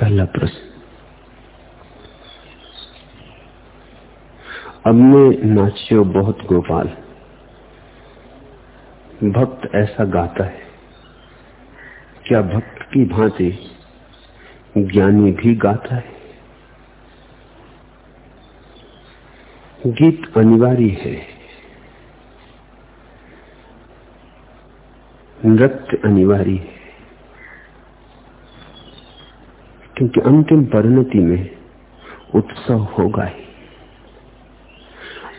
पहला प्रश्न। अब मैं नाचियो बहुत गोपाल। भक्त ऐसा गाता है। क्या भक्त की भांति ज्ञानी भी गाता है? गीत अनिवार्य है। नृत्य अनिवार्य है। क्योंकि अंतिम परिणति में उत्सव होगा ही।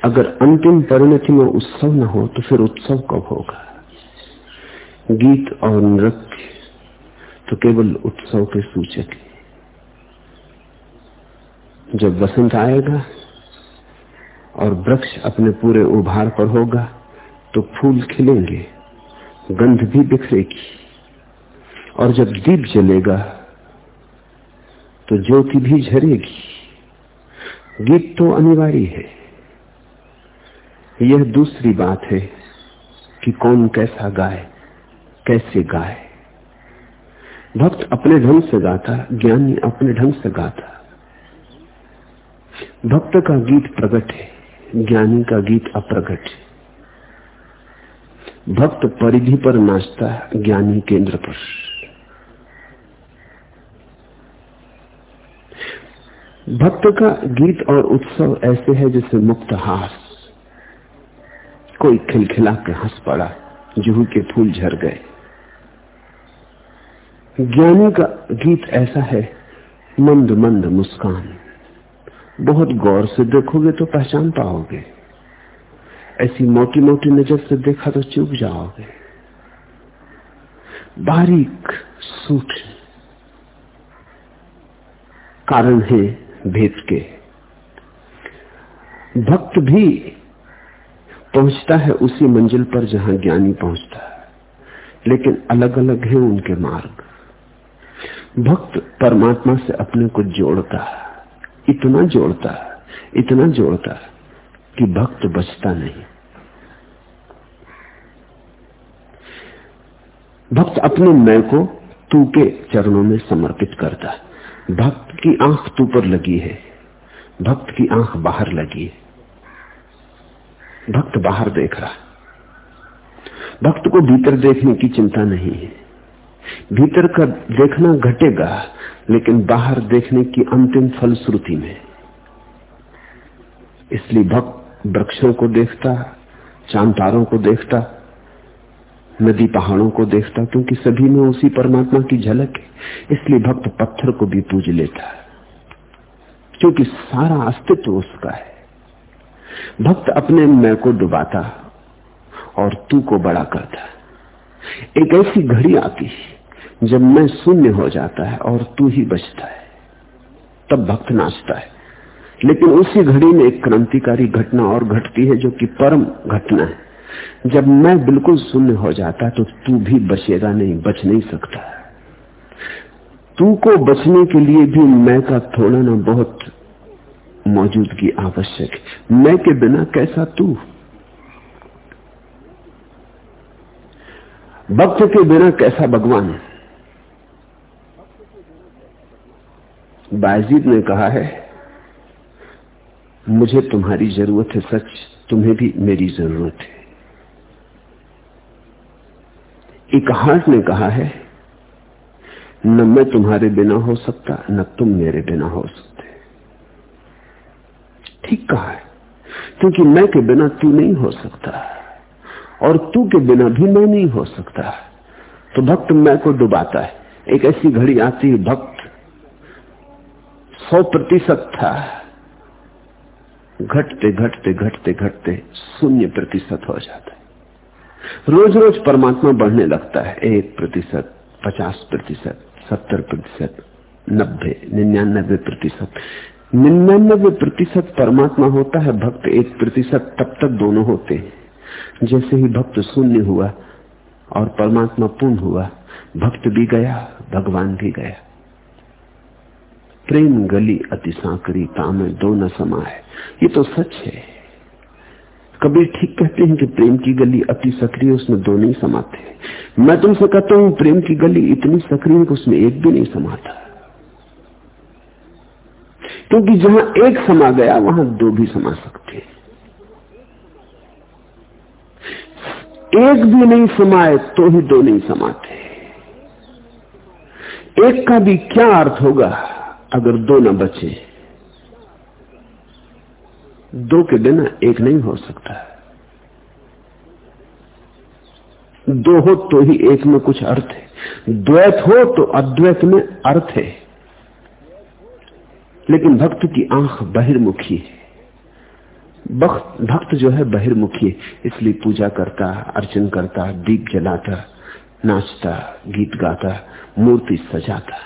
अगर अंतिम परिणति में उत्सव न हो तो फिर उत्सव कब होगा? गीत और नृत्य तो केवल उत्सव के सूचक है। जब वसंत आएगा और वृक्ष अपने पूरे उभार पर होगा तो फूल खिलेंगे, गंध भी बिखरेगी। और जब दीप जलेगा तो ज्योति भी झरेगी। गीत तो अनिवार्य है। यह दूसरी बात है कि कौन कैसा गाए, कैसे गाए। भक्त अपने ढंग से गाता, ज्ञानी अपने ढंग से गाता। भक्त का गीत प्रकट है, ज्ञानी का गीत अप्रगट है। भक्त परिधि पर नाचता, ज्ञानी केंद्र पर। भक्त का गीत और उत्सव ऐसे है जैसे मुक्त हास। कोई खिलखिला के हंस पड़ा, जूहू के फूल झर गए। ज्ञानी का गीत ऐसा है, मंद मंद मुस्कान। बहुत गौर से देखोगे तो पहचान पाओगे। ऐसी मोटी मोटी नज़र से देखा तो चुप जाओगे। बारीक सूक्ष्म कारण है भेद के। भक्त भी पहुँचता है उसी मंजिल पर जहाँ ज्ञानी पहुँचता है, लेकिन अलग अलग है उनके मार्ग। भक्त परमात्मा से अपने को जोड़ता है, इतना जोड़ता है, इतना जोड़ता है कि भक्त बचता नहीं। भक्त अपने मैं को तू के चरणों में समर्पित करता है। भक्त की आँख तू पर लगी है। भक्त की आँख बाहर लगी है। भक्त बाहर देख रहा है। भक्त को भीतर देखने की चिंता नहीं है। भीतर का देखना घटेगा, लेकिन बाहर देखने की अंतिम फलश्रुति में। इसलिए भक्त वृक्षों को देखता चाँद तारों को देखता नदी पहाड़ों को देखता क्योंकि सभी में उसी परमात्मा की झलक है। इसलिए भक्त पत्थर को भी पूज लेता है। क्योंकि सारा अस्तित्व उसका है। भक्त अपने मैं को डुबाता और तू को बड़ा करता। एक ऐसी घड़ी आती है, जब मैं शून्य हो जाता है और तू ही बचता है। तब भक्त नाचता है। लेकिन उसी घड़ी में एक क्रांतिकारी घटना और घटती है जो कि परम घटना है। जब मैं बिल्कुल शून्य हो जाता तो तू भी बचेगा नहीं, बच नहीं सकता। तू को बचने के लिए भी मैं का थोड़ा ना बहुत मौजूदगी आवश्यक है। मैं के बिना कैसा तू? भक्त के बिना कैसा भगवान? बाजीद ने कहा है, मुझे तुम्हारी ज़रूरत है सच, तुम्हें भी मेरी ज़रूरत है। एक हार्ट ने कहा है, न मैं तुम्हारे बिना हो सकता, न तुम मेरे बिना हो सकते। ठीक कहा है, क्योंकि मैं के बिना तू नहीं हो सकता और तू के बिना भी मैं नहीं हो सकता। तो भक्त मैं को डुबाता है। एक ऐसी घड़ी आती है, भक्त सौ प्रतिशत था। घटते घटते घटते घटते शून्य प्रतिशत हो जाता है। रोज रोज परमात्मा बढ़ने लगता है। एक प्रतिशत, पचास प्रतिशत, सत्तर प्रतिशत, नब्बे, निन्यानबे प्रतिशत। निन्यानबे प्रतिशत परमात्मा होता है, भक्त एक प्रतिशत, तब तक दोनों होते हैं। जैसे ही भक्त शून्य हुआ और परमात्मा पूर्ण हुआ, भक्त भी गया, भगवान भी गया। प्रेम गली अति सांकरी, तामे दो न समा है ये तो सच है। कबीर ठीक कहते हैं कि प्रेम की गली अति सक्रिय, उसमें दो नहीं समाते मैं तुमसे कहता हूँ, प्रेम की गली इतनी सक्रिय कि उसमें एक भी नहीं समाता। क्योंकि जहाँ एक समा गया, वहाँ दो भी समा सकते हैं। एक भी नहीं समाए तो ही दो नहीं समाते एक का भी क्या अर्थ होगा अगर दो न बचे? दो के बिना एक नहीं हो सकता। दो हो तो ही एक में कुछ अर्थ है। द्वैत हो तो अद्वैत में अर्थ है। लेकिन भक्त की आँख बहिर्मुखी है। भक्त जो है बहिर्मुखी है। इसलिए पूजा करता, अर्चन करता, दीप जलाता, नाचता, गीत गाता, मूर्ति सजाता।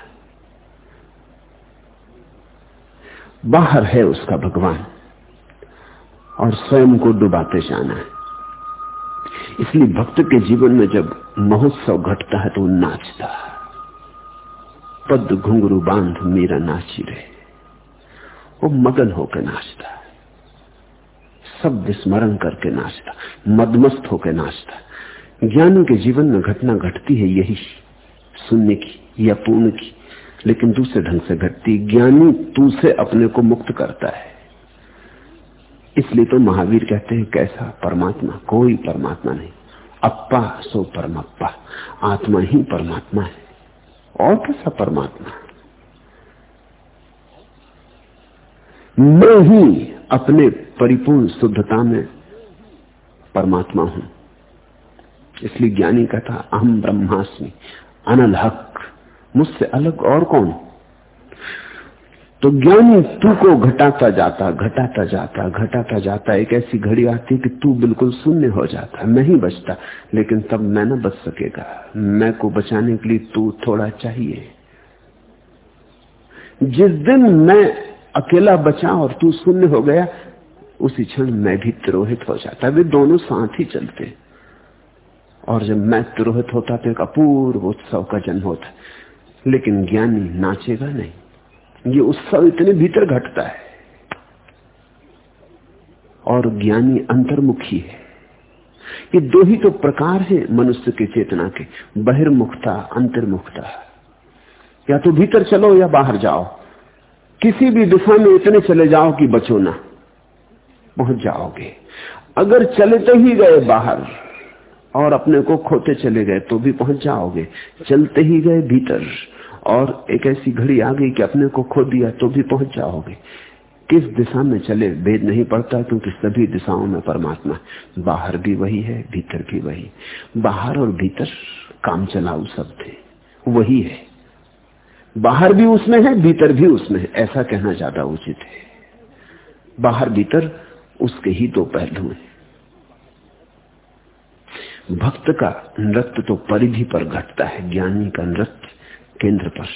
बाहर है उसका भगवान। और स्वयं को डुबाते जाना है। इसलिए भक्त के जीवन में जब महोत्सव घटता है तो नाचता है। पद घुंगरू बाँध मेरा नाची रहे वो मगन होकर नाचता है। सब विस्मरण करके नाचता मदमस्त होकर नाचता ज्ञानी के जीवन में घटना घटती है यही। सुनने की या पूर्ण की। लेकिन दूसरे ढंग से घटती ज्ञानी तू से अपने को मुक्त करता है। इसलिए तो महावीर कहते हैं, कैसा परमात्मा? कोई परमात्मा नहीं। अप्पा सो परमप्पा। आत्मा ही परमात्मा है। और कैसा परमात्मा? मैं ही अपने परिपूर्ण शुद्धता में परमात्मा हूँ। इसलिए ज्ञानी कहता अहम ब्रह्मास्मि। अनल हक मुझसे अलग और कौन? तो ज्ञानी तू को घटाता जाता घटाता जाता घटाता जाता। एक ऐसी घड़ी आती कि तू बिल्कुल शून्य हो जाता मैं ही बचता। लेकिन तब मैं ना बच सकेगा। मैं को बचाने के लिए तू थोड़ा चाहिए। जिस दिन मैं अकेला बचा और तू शून्य हो गया, उसी क्षण मैं भी तिरोहित हो जाता। वे दोनों साथ ही चलते। और जब मैं तिरोहित होता तो एक अपूर्व उत्सव का जन्म होता। लेकिन ज्ञानी नाचेगा नहीं। ये उत्सव इतने भीतर घटता है। और ज्ञानी अंतर्मुखी है। ये दो ही तो प्रकार है मनुष्य की चेतना के, बहिर्मुखता, अंतर्मुखता। या तो भीतर चलो या बाहर जाओ। किसी भी दिशा में इतने चले जाओ कि बचो ना। पहुँच जाओगे। अगर चलते ही गए बाहर, और अपने को खोते चले गए तो भी पहुँच जाओगे। चलते ही गए भीतर। और एक ऐसी घड़ी आ गई कि अपने को खो दिया तो भी पहुँच जाओगे। किस दिशा में चले, भेद नहीं पड़ता, क्योंकि सभी दिशाओं में परमात्मा। बाहर भी वही है, भीतर भी वही। बाहर और भीतर काम चलाऊ शब्द है। वही है। बाहर भी उसमें है, भीतर भी उसमें है। ऐसा कहना ज़्यादा उचित है। बाहर भीतर उसके ही दो पहलू हैं। भक्त का नृत्य तो परिधि पर घटता है, ज्ञानी का नृत्य केंद्र पर।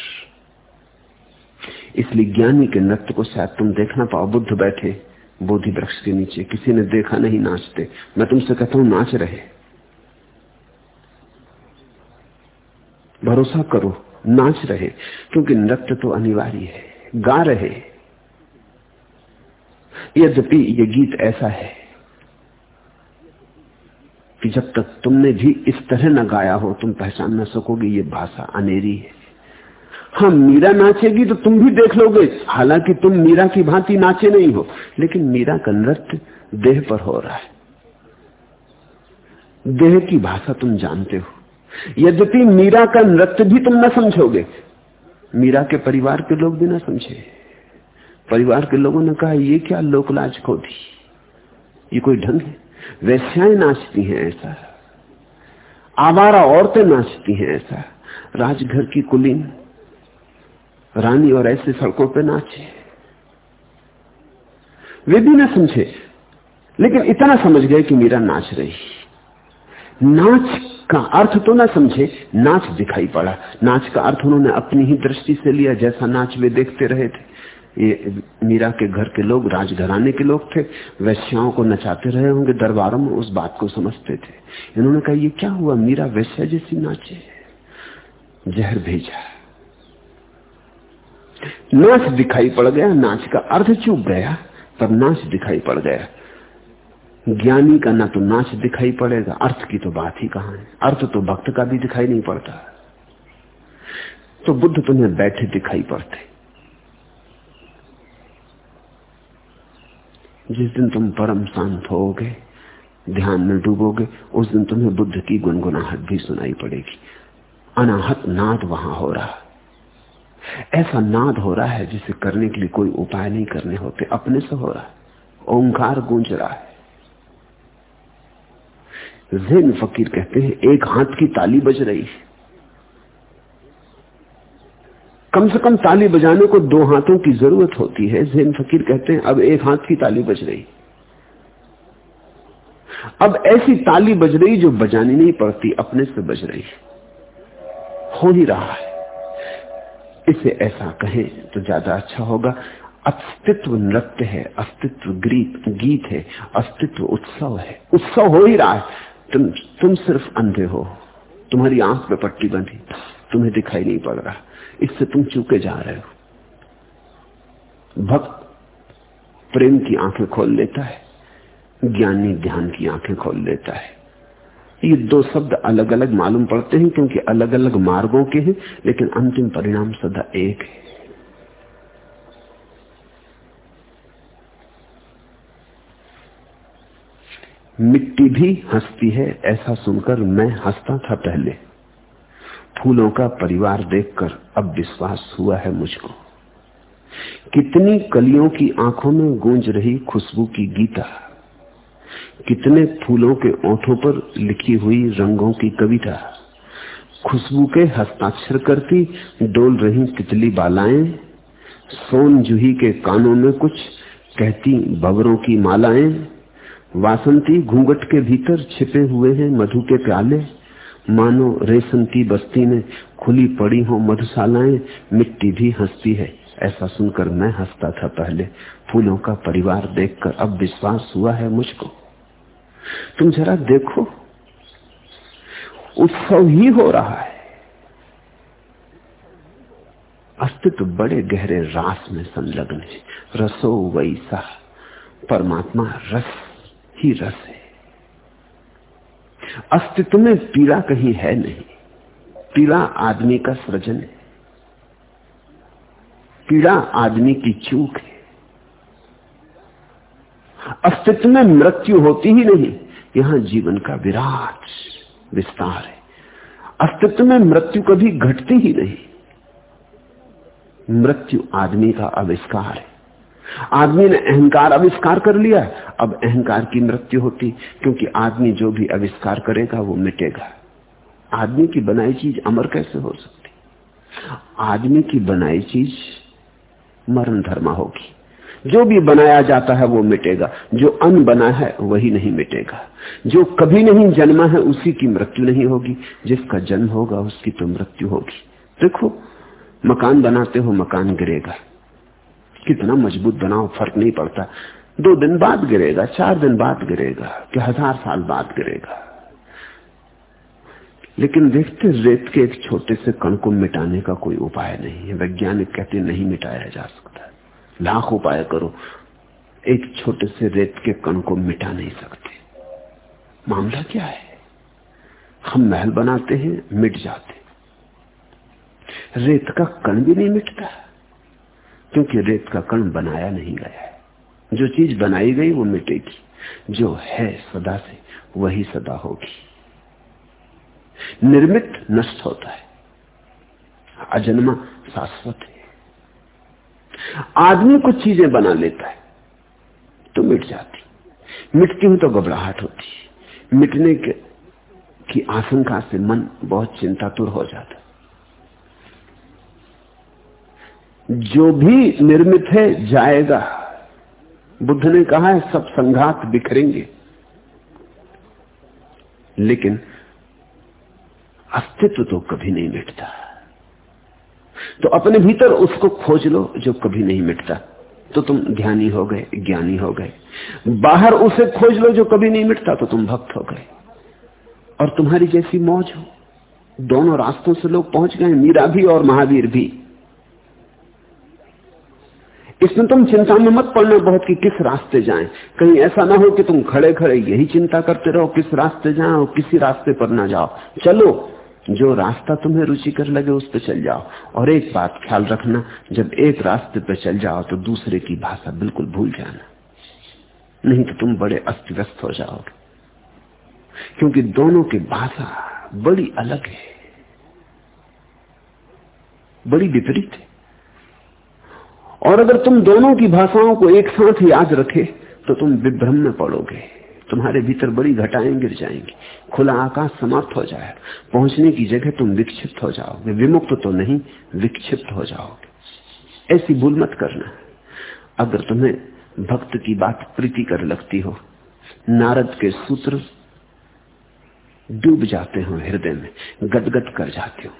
इसलिए ज्ञानी के नृत्य को शायद तुम देखना पाओ, बुद्ध बैठे बोधि वृक्ष के नीचे, किसी ने देखा नहीं नाचते। मैं तुमसे कहता हूँ, नाच रहे। भरोसा करो, नाच रहे, क्योंकि नृत्य तो अनिवार्य है, गा रहे। यद्यपि ये गीत ऐसा है कि जब तक तुमने भी इस तरह न गाया हो, तुम पहचान न सकोगे ये भाषा अनेरी है। हाँ मीरा नाचेगी तो तुम भी देख लोगे। हालाँकि तुम मीरा की भांति नाचे नहीं हो, लेकिन मीरा का नृत्य देह पर हो रहा है। देह की भाषा तुम जानते हो। यद्यपि मीरा का नृत्य भी तुम न समझोगे, मीरा के परिवार के लोग भी ना समझे। परिवार के लोगों ने कहा, ये क्या लोकलाज खो दी ये कोई ढंग है? वैश्याएँ नाचती हैं ऐसा। आवारा औरतें नाचती हैं ऐसा। राजघर की कुलीन रानी और ऐसे सड़कों पे नाचे। वे भी ना समझे, लेकिन इतना समझ गए कि मीरा नाच रही। नाच का अर्थ तो ना समझे, नाच दिखाई पड़ा। नाच का अर्थ उन्होंने अपनी ही दृष्टि से लिया, जैसा नाच वे देखते रहे थे। ये मीरा के घर के लोग, राजघराने के लोग थे। वैश्याओं को नचाते रहे होंगे, दरबारों में उस बात को समझते थे। इन्होंने कहा, ये क्या हुआ? मीरा वैश्या जैसी नाचे। जहर भेजा। नाच दिखाई पड़ गया, नाच का अर्थ चूक गया पर नाच दिखाई पड़ गया। ज्ञानी का ना तो नाच दिखाई पड़ेगा, अर्थ की तो बात ही कहाँ है? अर्थ तो भक्त का भी दिखाई नहीं पड़ता। तो बुद्ध तुम्हें बैठे दिखाई पड़ते। जिस दिन तुम परम शांत होगे, ध्यान में डूबोगे, उस दिन तुम्हें बुद्ध की गुनगुनाहट भी सुनाई पड़ेगी। अनाहत नाद वहाँ हो रहा। ऐसा नाद हो रहा है जिसे करने के लिए कोई उपाय नहीं करने होते। अपने से हो रहा है। ओंकार गूंज रहा है। जैन फकीर कहते हैं, एक हाथ की ताली बज रही है। कम से कम ताली बजाने को दो हाथों की ज़रूरत होती है। जैन फकीर कहते हैं, अब एक हाथ की ताली बज रही। अब ऐसी ताली बज रही जो बजानी नहीं पड़ती, अपने से बज रही। हो ही रहा है। इसे ऐसा कहें तो ज़्यादा अच्छा होगा। अस्तित्व नृत्य है, अस्तित्व गीत गीत है, अस्तित्व उत्सव है। उत्सव हो ही रहा है। तुम तुम सिर्फ़ अंधे हो। तुम्हारी आँख पे पट्टी बंधी। तुम्हें दिखाई नहीं पड़ रहा। इससे तुम चूके जा रहे हो। भक्त प्रेम की आँखें खोल लेता है, ज्ञानी ध्यान की आँखें खोल लेता है। ये दो शब्द अलग अलग मालूम पड़ते हैं क्योंकि अलग अलग मार्गों के हैं, लेकिन अंतिम परिणाम सदा एक है। मिट्टी भी हंसती है, ऐसा सुनकर मैं हंसता था पहले। फूलों का परिवार देखकर अब विश्वास हुआ है मुझको। कितनी कलियों की आँखों में गूंज रही खुशबू की गीता। कितने फूलों के ओठों पर लिखी हुई रंगों की कविता। खुशबू के हस्ताक्षर करती, डोल रही तितली बालाएँ। सोन जूही के कानों में कुछ कहती बबरों की मालाएँ। वासंती घूंघट के भीतर छिपे हुए हैं मधु के प्याले। मानो रेशम की बस्ती में खुली पड़ी हो मधुशालाएँ, मिट्टी भी हंसती है। ऐसा सुनकर मैं हंसता था पहले। फूलों का परिवार देखकर अब विश्वास हुआ है मुझको। तुम जरा देखो, उत्सव ही हो रहा है। अस्तित्व बड़े गहरे रास में संलग्न है। रसो वैसा, परमात्मा रस ही रस है। अस्तित्व में पीड़ा कहीं है नहीं। पीड़ा आदमी का सृजन है। पीड़ा आदमी की चूक है। अस्तित्व में मृत्यु होती ही नहीं। यहाँ जीवन का विराट विस्तार है। अस्तित्व में मृत्यु कभी घटती ही नहीं। मृत्यु आदमी का आविष्कार है। आदमी ने अहंकार आविष्कार कर लिया अब अहंकार की मृत्यु होती, क्योंकि आदमी जो भी आविष्कार करेगा, वो मिटेगा। आदमी की बनाई चीज़ अमर कैसे हो सकती? आदमी की बनाई चीज़ मरण धर्मा होगी। जो भी बनाया जाता है वो मिटेगा। जो अन बना है वही नहीं मिटेगा। जो कभी नहीं जन्मा है उसी की मृत्यु नहीं होगी। जिसका जन्म होगा उसकी तो मृत्यु होगी। देखो, मकान बनाते हो मकान गिरेगा। कितना मज़बूत बनाओ, फ़र्क नहीं पड़ता। दो दिन बाद गिरेगा, चार दिन बाद गिरेगा, कि हज़ार साल बाद गिरेगा। लेकिन देखते रेत के एक छोटे से कण को मिटाने का कोई उपाय नहीं है। वैज्ञानिक कहते नहीं मिटाया जा सकता। लाख उपाय करो, एक छोटे से रेत के कण को मिटा नहीं सकते। मामला क्या है? हम महल बनाते हैं, मिट जाते रेत का कण भी नहीं मिटता, क्योंकि रेत का कण बनाया नहीं गया है। जो चीज़ बनाई गई, वो मिटेगी। जो है सदा से, वही सदा होगी। निर्मित नष्ट होता है। अजन्मा शाश्वत है। आदमी कुछ चीज़ें बना लेता है तो मिट जाती मिटती हुई तो घबराहट होती मिटने के, की आशंका से मन बहुत चिंतातुर हो जाता जो भी निर्मित है, जाएगा। बुद्ध ने कहा है, सब संघात बिखरेंगे। लेकिन अस्तित्व तो कभी नहीं मिटता। तो अपने भीतर उसको खोज लो, जो कभी नहीं मिटता। तो तुम ध्यानी हो गए, ज्ञानी हो गए। बाहर उसे खोज लो, जो कभी नहीं मिटता तो तुम भक्त हो गए। और तुम्हारी जैसी मौज हो। दोनों रास्तों से लोग पहुँच गए, मीरा भी और महावीर भी। इसमें तुम चिंता में मत पड़ना बहुत कि किस रास्ते जाएँ। कहीं ऐसा ना हो कि तुम खड़े खड़े यही चिंता करते रहो, किस रास्ते जाएँ और किसी रास्ते पर ना जाओ। चलो जो रास्ता तुम्हें रुचिकर लगे उस पर चल जाओ। और एक बात ख्याल रखना, जब एक रास्ते पर चल जाओ तो दूसरे की भाषा बिल्कुल भूल जाना। नहीं तो तुम बड़े अस्त व्यस्त हो जाओगे। क्योंकि दोनों की भाषा बड़ी अलग है। बड़ी विपरीत है। और अगर तुम दोनों की भाषाओं को एक साथ याद रखे तो तुम विभ्रम में पड़ोगे। तुम्हारे भीतर बड़ी घटाएँ गिर जाएँगी। खुला आकाश समाप्त हो जाए पहुँचने की जगह तुम विक्षिप्त हो जाओगे। विमुक्त तो नहीं, विक्षिप्त हो जाओगे। ऐसी भूल मत करना। अगर तुम्हें भक्त की बात प्रीति कर लगती हो, नारद के सूत्र डूब जाते हो हृदय में, गदगद कर जाते हो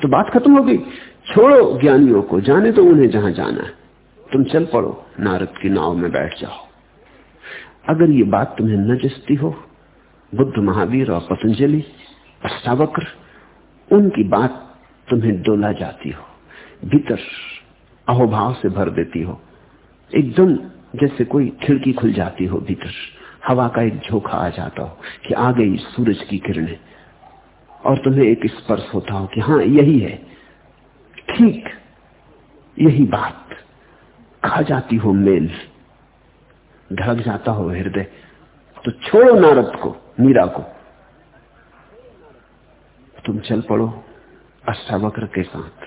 तो बात खत्म हो गई छोड़ो ज्ञानियों को, जाने तो उन्हें जहाँ जाना है। तुम चल पड़ो, नारद की नाव में बैठ जाओ। अगर ये बात तुम्हें न जसती हो, बुद्ध महावीर और पतंजलि अष्टावक्र उनकी बात तुम्हें डोला जाती हो, भीतर अहोभाव से भर देती हो, एकदम जैसे कोई खिड़की खुल जाती हो भीतर, हवा का एक झोंका आ जाता हो कि आ गई सूरज की किरणें, और तुम्हें एक स्पर्श होता हो कि हाँ यही है। ठीक यही बात। खा जाती हो मेल। धड़क जाता हो हृदय तो छोड़ो नारद को, मीरा को। तुम चल पड़ो अष्टावक्र के साथ।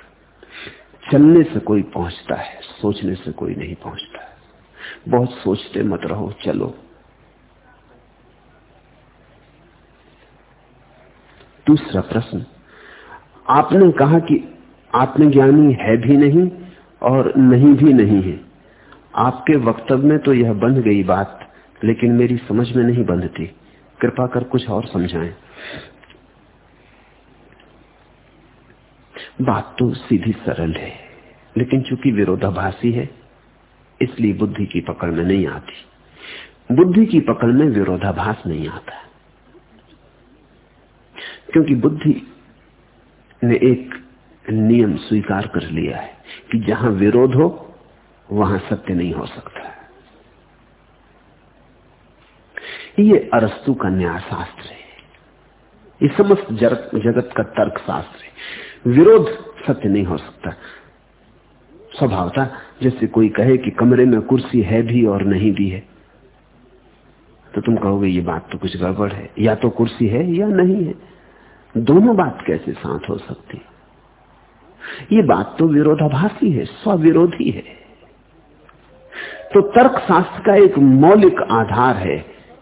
चलने से कोई पहुँचता है, सोचने से कोई नहीं पहुँचता है। बहुत सोचते मत रहो, चलो। दूसरा प्रश्न, आपने कहा कि आत्मज्ञानी है भी नहीं और नहीं भी नहीं है। आपके वक्तव्य में तो यह बंध गई बात, लेकिन मेरी समझ में नहीं बंधती। कृपा कर कुछ और समझाएँ। बात तो सीधी सरल है, लेकिन चूँकि विरोधाभासी है, इसलिए बुद्धि की पकड़ में नहीं आती। बुद्धि की पकड़ में विरोधाभास नहीं आता। क्योंकि बुद्धि ने एक नियम स्वीकार कर लिया है कि जहाँ विरोध हो वहाँ सत्य नहीं हो सकता। ये अरस्तु का न्याय शास्त्र है। ये समस्त जगत का तर्क शास्त्र है। विरोध सत्य नहीं हो सकता। स्वभाव था जैसे कोई कहे कि कमरे में कुर्सी है भी और नहीं भी है तो तुम कहोगे, ये बात तो कुछ गड़बड़ है। या तो कुर्सी है या नहीं है। दोनों बात कैसे साथ हो सकती? ये बात तो विरोधाभासी है स्विरोधी है। तो तर्क शास्त्र का एक मौलिक आधार है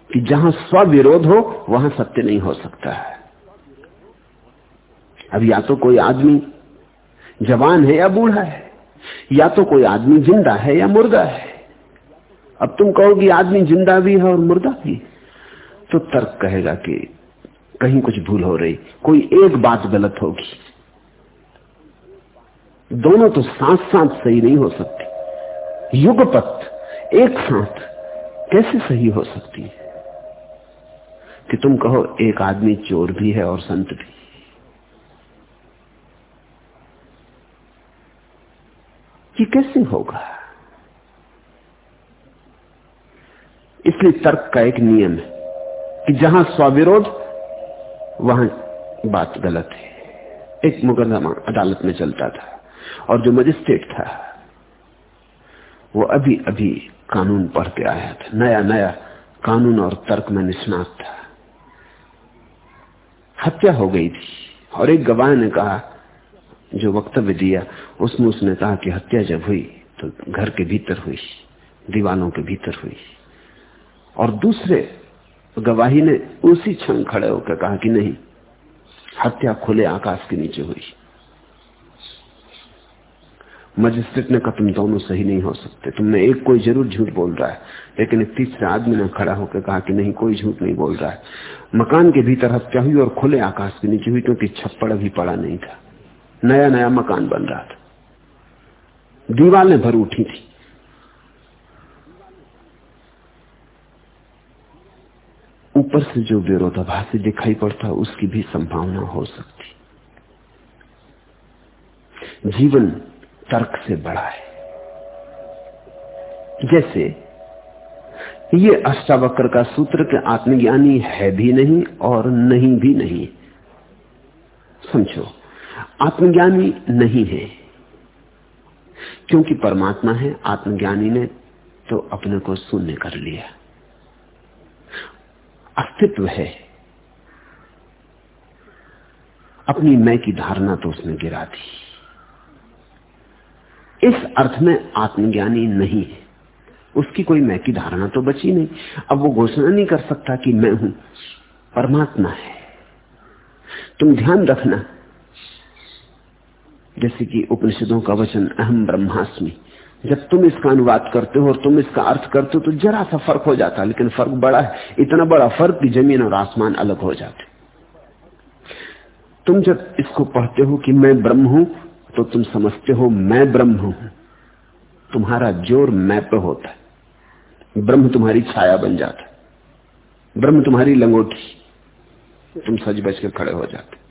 कि जहाँ स्विरोध हो, वहाँ सत्य नहीं हो सकता है। अब या तो कोई आदमी जवान है या बूढ़ा है, या तो कोई आदमी ज़िंदा है या मुर्दा है। अब तुम कहोगी आदमी ज़िंदा भी है और मुर्दा भी तो तर्क कहेगा कि कहीं कुछ भूल हो रही, कोई एक बात गलत होगी। दोनों तो साथ साथ सही नहीं हो सकती। युगपत एक साथ कैसे सही हो सकती है? कि तुम कहो, एक आदमी चोर भी है और संत भी। ये कैसे होगा? इसलिए तर्क का एक नियम है कि जहाँ स्विरोध वहाँ बात गलत है। एक मुकदमा अदालत में चलता था और जो मजिस्ट्रेट था, वो अभी अभी कानून पढ़ के आया था। नया नया कानून और तर्क में निष्णात था। हत्या हो गई थी। और एक गवाह ने कहा, जो वक्तव्य दिया, उसमें उसने कहा कि हत्या जब हुई तो घर के भीतर हुई, दीवानों के भीतर हुई। और दूसरे गवाही ने उसी क्षण खड़े होकर कहा कि नहीं, हत्या खुले आकाश के नीचे हुई। मजिस्ट्रेट ने कहा, तुम दोनों सही नहीं हो सकते। तुमने एक कोई ज़रूर झूठ बोल रहा है, लेकिन एक तीसरे आदमी ने खड़ा होकर कहा कि नहीं, कोई झूठ नहीं बोल रहा है। मकान के भीतर हत्या हुई और खुले आकाश के नीचे हुई, क्योंकि छप्पड़ अभी पड़ा नहीं था। नया नया मकान बन रहा था। दीवारें भर उठी थी। ऊपर से जो विरोधाभासी दिखाई पड़ता, उसकी भी संभावना हो सकती। जीवन तर्क से बड़ा है। जैसे, ये अष्टावक्र का सूत्र के आत्मज्ञानी है भी नहीं और नहीं भी नहीं। समझो, आत्मज्ञानी नहीं है। क्योंकि परमात्मा है, आत्मज्ञानी ने तो अपने को शून्य कर लिया। अस्तित्व है। अपनी मैं की धारणा तो उसने गिरा दी। इस अर्थ में आत्मज्ञानी नहीं है। उसकी कोई मैं की धारणा तो बची नहीं। अब वो घोषणा नहीं कर सकता कि मैं हूँ। परमात्मा है। तुम ध्यान रखना। जैसे कि उपनिषदों का वचन, अहम ब्रह्मास्मि। जब तुम इसका अनुवाद करते हो और तुम इसका अर्थ करते हो तो जरा सा फ़र्क हो जाता है, लेकिन फ़र्क बड़ा है। इतना बड़ा फ़र्क कि ज़मीन और आसमान अलग हो जाते। तुम जब इसको पढ़ते हो कि मैं ब्रह्म हूँ तो तुम समझते हो मैं ब्रह्म हूँ। तुम्हारा ज़ोर मैं पे होता है। ब्रह्म तुम्हारी छाया बन जाता है। ब्रह्म तुम्हारी लंगोटी। तुम सच बच के खड़े हो जाते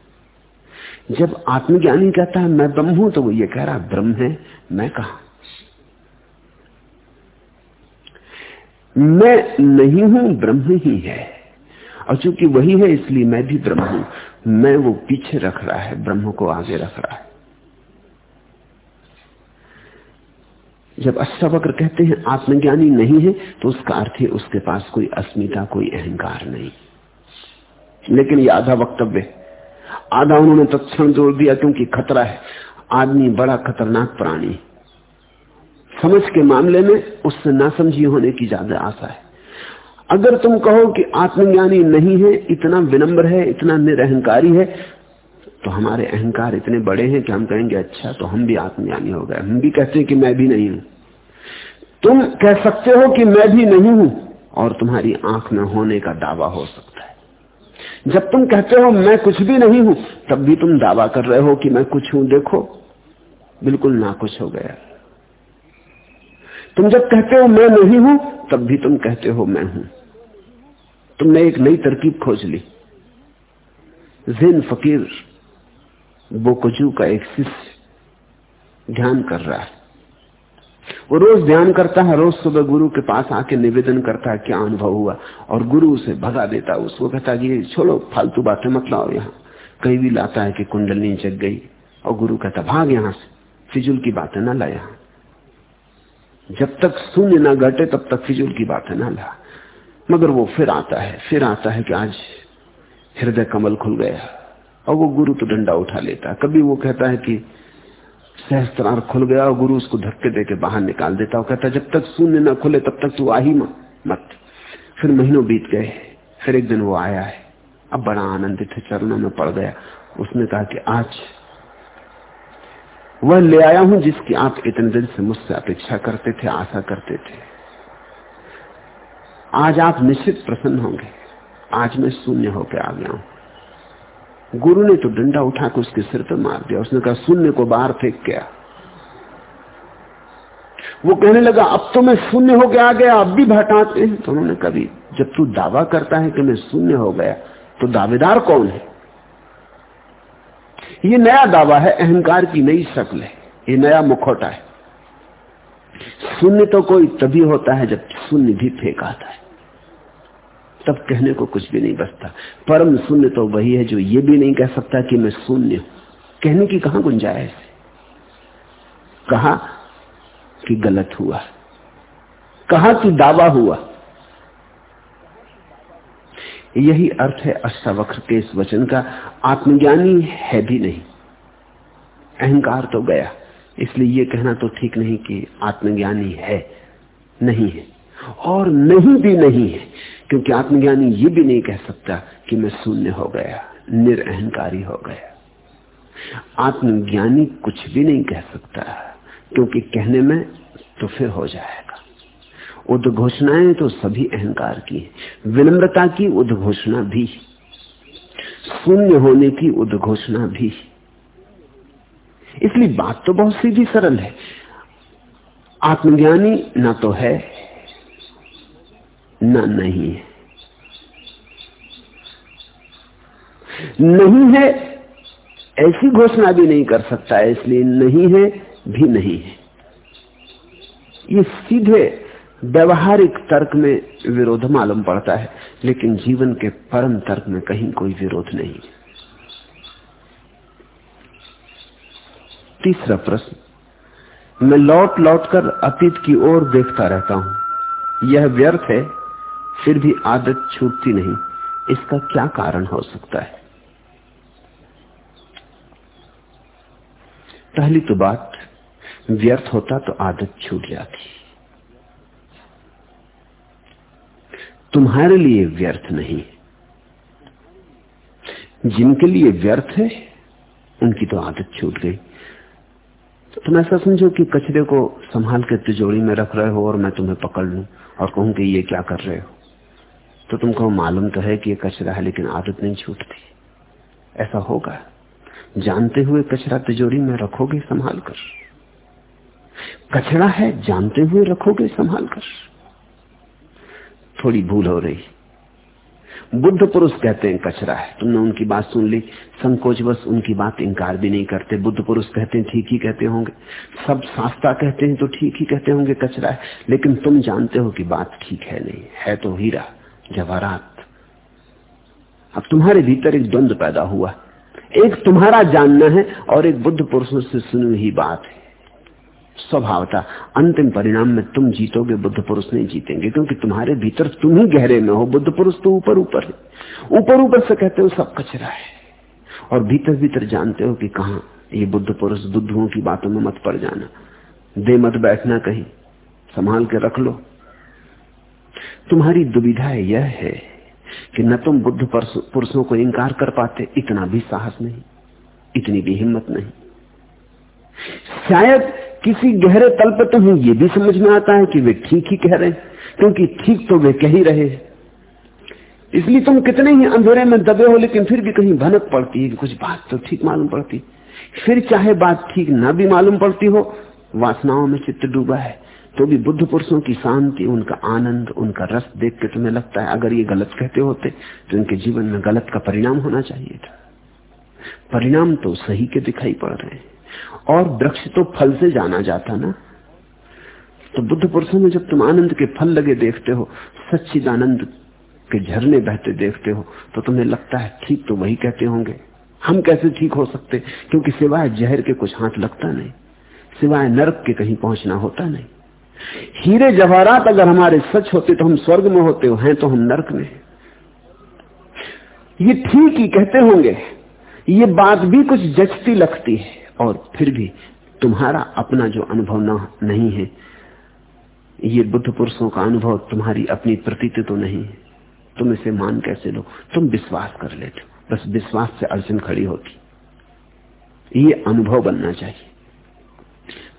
जब आत्मज्ञानी कहता है, मैं ब्रह्म हूँ तो वो ये कह रहा ब्रह्म है, मैं कहा मैं नहीं हूँ, ब्रह्म ही है। और चूँकि वही है, इसलिए मैं भी ब्रह्म हूँ। मैं वो पीछे रख रहा है, ब्रह्म को आगे रख रहा है। जब अष्टावक्र कहते हैं, आत्मज्ञानी नहीं है तो उसका अर्थ है, उसके पास कोई अस्मिता, कोई अहंकार नहीं। लेकिन ये आधा वक्तव्य आधा उन्होंने तत्क्षण जोड़ दिया, क्योंकि खतरा है। आदमी बड़ा खतरनाक प्राणी समझ के मामले में उससे नासमझी होने की ज़्यादा आशा है। अगर तुम कहो कि आत्मज्ञानी नहीं है, इतना विनम्र है, इतना निरहंकारी है तो हमारे अहंकार इतने बड़े हैं कि हम कहेंगे अच्छा तो हम भी आत्मज्ञानी हो गए। हम भी कहते हैं कि मैं भी नहीं हूँ। तुम कह सकते हो कि मैं भी नहीं हूँ, और तुम्हारी आँख में होने का दावा हो सकता है। जब तुम कहते हो, मैं कुछ भी नहीं हूँ, तब भी तुम दावा कर रहे हो कि मैं कुछ हूँ। देखो, बिल्कुल ना कुछ हो गया। तुम जब कहते हो, मैं नहीं हूँ, तब भी तुम कहते हो, मैं हूँ। तुमने एक नई तरकीब खोज ली। जिन फकीर बोकजू का एक शिष्य ध्यान कर रहा है। वो रोज ध्यान करता है, रोज सुबह गुरु के पास आके निवेदन करता है, क्या अनुभव हुआ? और गुरु उसे भगा देता उसको कहता कि, छोड़ो, फालतू बातें मत लाओ यहाँ। कहीं भी लाता है कि कुंडली जग गई, और गुरु कहता भाग यहाँ से, फिजुल की बातें ना ला जब तक शून्य ना घटे, तब तक फिजुल की बातें ना ला। मगर वो फिर आता है, फिर आता है कि आज हृदय कमल खुल गया। और वो गुरु तो डंडा उठा लेता कभी वो कहता है कि सहस्त्रार खुल गया और गुरु उसको धक्के देके बाहर निकाल देता और कहता जब तक शून्य न खुले, तब तक तू आ ही मत। फिर महीनों बीत गए, फिर एक दिन वो आया है। अब बड़ा आनंदित है, चरणों में पड़ गया। उसने कहा कि आज वह ले आया हूँ जिसकी आप इतने दिन से मुझसे अपेक्षा करते थे, आशा करते थे। आज आप निश्चित प्रसन्न होंगे। आज मैं शून्य होकर आ गया हूँ। गुरु ने तो डंडा उठा के उसके सिर पर मार दिया। उसने कहा शून्य को बाहर फेंक गया वो कहने लगा, अब तो मैं शून्य हो गया आ गया, अब भी भटाते हैं। तो उन्होंने कभी जब तू दावा करता है कि मैं शून्य हो गया तो दावेदार कौन है? ये नया दावा है, अहंकार की नई शक्ल है। ये नया मुखौटा है। शून्य तो कोई तभी होता है जब शून्य भी फेंक आता है। तब कहने को कुछ भी नहीं बचता। परम शून्य तो वही है जो ये भी नहीं कह सकता कि मैं शून्य हूँ। कहने की कहा गुंजाइश कहा कि गलत हुआ? कहा कि दावा हुआ? यही अर्थ है अष्टावक्र के इस वचन का। आत्मज्ञानी है भी नहीं। अहंकार तो गया। इसलिए यह कहना तो ठीक नहीं कि आत्मज्ञानी है, नहीं है। और नहीं भी नहीं है। क्योंकि आत्मज्ञानी ये भी नहीं कह सकता कि मैं शून्य हो गया, निरअहकारी हो गया। आत्मज्ञानी कुछ भी नहीं कह सकता, क्योंकि कहने में तो फिर हो जाएगा। उद्घोषणाएँ तो सभी अहंकार की है, विनम्रता की उद्घोषणा भी, शून्य होने की उद्घोषणा भी। इसलिए बात तो बहुत सीधी सरल है। आत्मज्ञानी ना तो है न नहीं। है नहीं है, ऐसी घोषणा भी नहीं कर सकता है इसलिए नहीं है, भी नहीं है। ये सीधे व्यवहारिक तर्क में विरोध मालूम पड़ता है, लेकिन जीवन के परम तर्क में कहीं कोई विरोध नहीं। तीसरा प्रश्न, मैं लौट लौट कर अतीत की ओर देखता रहता हूँ। यह व्यर्थ है फिर भी आदत छूटती नहीं। इसका क्या कारण हो सकता है? पहली तो बात, व्यर्थ होता तो आदत छूट जाती। तुम्हारे लिए व्यर्थ नहीं। जिनके लिए व्यर्थ है, उनकी तो आदत छूट गई। तो तुम ऐसा समझो कि कचरे को संभाल के तिजोरी में रख रहे हो और मैं तुम्हें पकड़ लू और कहूँ कि ये क्या कर रहे हो। तो तुमको मालूम तो है कि ये कचरा है, लेकिन आदत नहीं छूटती। ऐसा होगा। जानते हुए कचरा तिजोरी में रखोगे, संभाल कर। कचरा है, जानते हुए रखोगे, संभाल कर। थोड़ी भूल हो रही। बुद्ध पुरुष कहते हैं, कचरा है। तुमने उनकी बात सुन ली। संकोच बस उनकी बात इंकार भी नहीं करते। बुद्ध पुरुष कहते हैं, ठीक ही कहते होंगे। सब शास्त्रा कहते हैं तो ठीक ही कहते होंगे, कचरा है। लेकिन तुम जानते हो कि बात ठीक है नहीं। है तो हीरा। जवाहरात अब तुम्हारे भीतर एक द्वंद पैदा हुआ। एक तुम्हारा जानना है और एक बुद्ध पुरुषों से सुनी हुई बात है। स्वभाव था अंतिम परिणाम में तुम जीतोगे, बुद्ध पुरुष नहीं जीतेंगे, क्योंकि तुम्हारे भीतर तुम ही गहरे में हो। बुद्ध पुरुष तो ऊपर ऊपर है। ऊपर ऊपर से कहते हो सब कचरा है। और भीतर भीतर जानते हो कि कहा ये बुद्ध पुरुष बुद्धुओं की बातों में मत पड़ जाना। दे मत बैठना कहीं। संभाल के रख लो। तुम्हारी दुविधा यह है कि न तुम बुद्ध पुरुषों को इंकार कर पाते, इतना भी साहस नहीं, इतनी भी हिम्मत नहीं। शायद किसी गहरे तल पर तुम्हें यह भी समझ में आता है कि वे ठीक ही कह रहे हैं, क्योंकि ठीक तो वे कह ही रहे इसलिए तुम कितने ही अंधेरे में दबे हो, लेकिन फिर भी कहीं भनक पड़ती है कि कुछ बात तो ठीक मालूम पड़ती। फिर चाहे बात ठीक ना भी मालूम पड़ती हो, वासनाओं में चित्त डूबा है। तो भी बुद्ध पुरुषों की शांति, उनका आनंद, उनका रस देख के तुम्हें लगता है, अगर ये गलत कहते होते तो इनके जीवन में गलत का परिणाम होना चाहिए था। परिणाम तो सही के दिखाई पड़ रहे हैं। और वृक्ष तो फल से जाना जाता ना। तो बुद्ध पुरुषों में जब तुम आनंद के फल लगे देखते हो सच्चिद आनंद के झरने बहते देखते हो तो तुम्हें लगता है ठीक तो वही कहते होंगे। हम कैसे ठीक हो सकते? क्योंकि सिवाय जहर के कुछ हाथ लगता नहीं, सिवाय नरक के कहीं पहुँचना होता नहीं। हीरे जवाहरात अगर हमारे सच होते तो हम स्वर्ग में होते, हो हैं तो हम नरक में। ये ठीक ही कहते होंगे, ये बात भी कुछ जचती लगती है, और फिर भी तुम्हारा अपना जो अनुभव नहीं है, ये बुद्ध पुरुषों का अनुभव तुम्हारी अपनी प्रतीति तो नहीं है। तुम इसे मान कैसे लो? तुम विश्वास कर लेते हो। बस विश्वास से अड़चन खड़ी होती। ये अनुभव बनना चाहिए।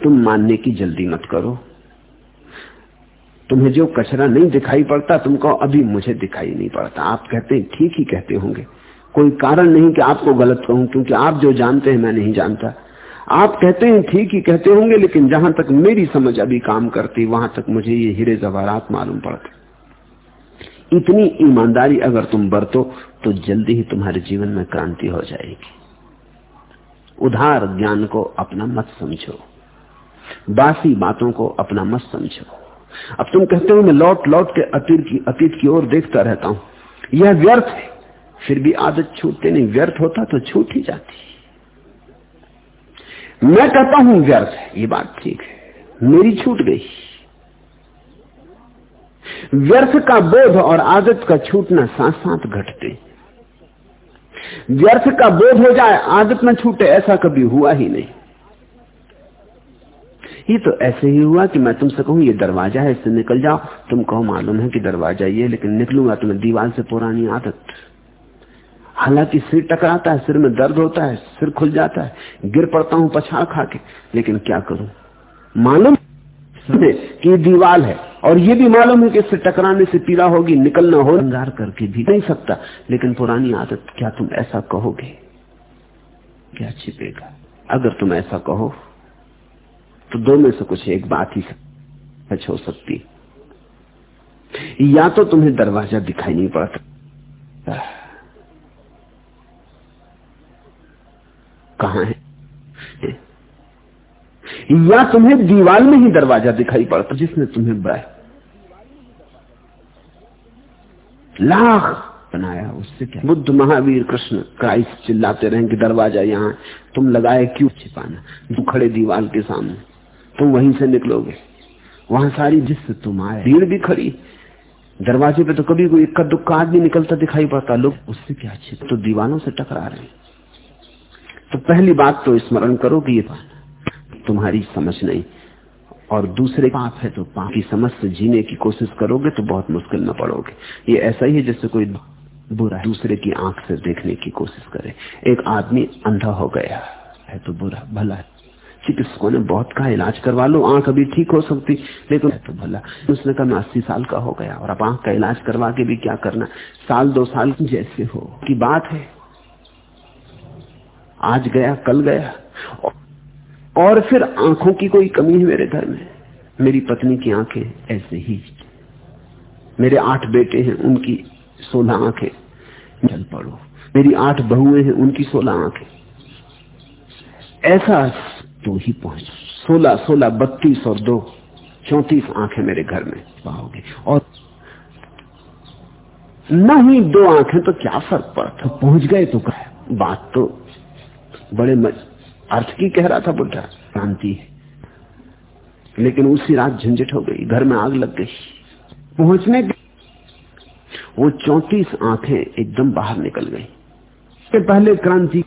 तुम मानने की जल्दी मत करो। तुम्हें जो कचरा नहीं दिखाई पड़ता, तुमको अभी मुझे दिखाई नहीं पड़ता। आप कहते हैं, ठीक ही कहते होंगे। कोई कारण नहीं कि आपको गलत कहूँ, क्योंकि आप जो जानते हैं, मैं नहीं जानता। आप कहते हैं, ठीक ही कहते होंगे, लेकिन जहाँ तक मेरी समझ अभी काम करती, वहाँ तक मुझे ये हीरे जवाहरात मालूम पड़ते। इतनी ईमानदारी अगर तुम बरतो तो जल्दी ही तुम्हारे जीवन में क्रांति हो जाएगी। उधार ज्ञान को अपना मत समझो। बासी बातों को अपना मत समझो। अब तुम कहते हो, मैं लौट लौट के अतीत की अतीत की ओर देखता रहता हूँ। यह व्यर्थ है। फिर भी आदत छूटते नहीं। व्यर्थ होता तो छूट ही जाती। मैं कहता हूँ, व्यर्थ है। ये बात ठीक है। मेरी छूट गई। व्यर्थ का बोध और आदत का छूटना साथ साथ घटते। व्यर्थ का बोध हो जाए, आदत न छूटे, ऐसा कभी हुआ ही नहीं। ये तो ऐसे ही हुआ कि मैं तुमसे कहूँ, ये दरवाज़ा है, इससे निकल जाओ। तुम कहो, मालूम है कि दरवाज़ा ये लेकिन निकलूँगा तुम्हें दीवार से पुरानी आदत। हालाँकि सिर टकराता है, सिर में दर्द होता है, सिर खुल जाता है, गिर पड़ता हूँ पछाड़ खा के, लेकिन क्या करूँ? मालूम कि दीवार है, और ये भी मालूम है कि इससे टकराने से पीड़ा होगी, निकलना हो अंगार करके भी नहीं सकता, लेकिन पुरानी आदत, क्या तुम ऐसा कहोगे? क्या छिपेगा? अगर तुम ऐसा कहो तो दो में से कुछ एक बात ही सच हो सकती या तो तुम्हें दरवाज़ा दिखाई नहीं पड़ता। कहा है? या तुम्हें दीवार में ही दरवाज़ा दिखाई पड़ता जिसने तुम्हें बह लाख बनाया उससे क्या? बुद्ध महावीर कृष्ण क्राइस्ट चिल्लाते रहे कि दरवाज़ा यहाँ तुम लगाए क्यों छिपाना? तू खड़े दीवार के सामने। तुम वहीं से निकलोगे। वहाँ सारी जिससे आए भीड़ भी खड़ी। दरवाजे पे तो कभी कोई इक्का दुक्का आदमी निकलता दिखाई पड़ता। लोग उससे क्या अच्छे तो दीवानों से टकरा रहे तो पहली बात तो स्मरण करो कि ये तुम्हारी समझ नहीं। और दूसरे पाप है तो पाप की समझ से जीने की कोशिश करोगे तो बहुत मुश्किल में पड़ोगे। ये ऐसा ही है जैसे कोई बुरा दूसरे की आँख से देखने की कोशिश करे। एक आदमी अंधा हो गया है तो बुरा, भला है। चिकित्सकों ने बहुत कहा इलाज करवा लो, आँख अभी ठीक हो सकती लेकिन तो भला। उसने कहा, मैं अस्सी साल का हो गया और अब आँख का इलाज करवा के भी क्या करना? साल, दो साल जैसे हो की बात है। आज गया, कल गया। और फिर आँखों की कोई कमी है मेरे घर में? मेरी पत्नी की आँखें ऐसे ही। मेरे आठ बेटे हैं, उनकी सोलह आँखें। चल पड़ो। मेरी आठ बहुएँ हैं, उनकी सोलह आँखें। ऐसा तो ही पहुँच। सोलह सोलह बत्तीस और दो। चौतीस आँखें मेरे घर में पाओगे। और न ही दो आँखें तो क्या फ़र्क पड़ता? पहुँच गए तो क्या बात तो बड़े मज... अर्थ की कह रहा था बुढ़ा शांति है। लेकिन उसी रात झंझट हो गई। घर में आग लग गई। पहुँचने वो चौतीस आँखें एकदम बाहर निकल गई। पहले क्रांति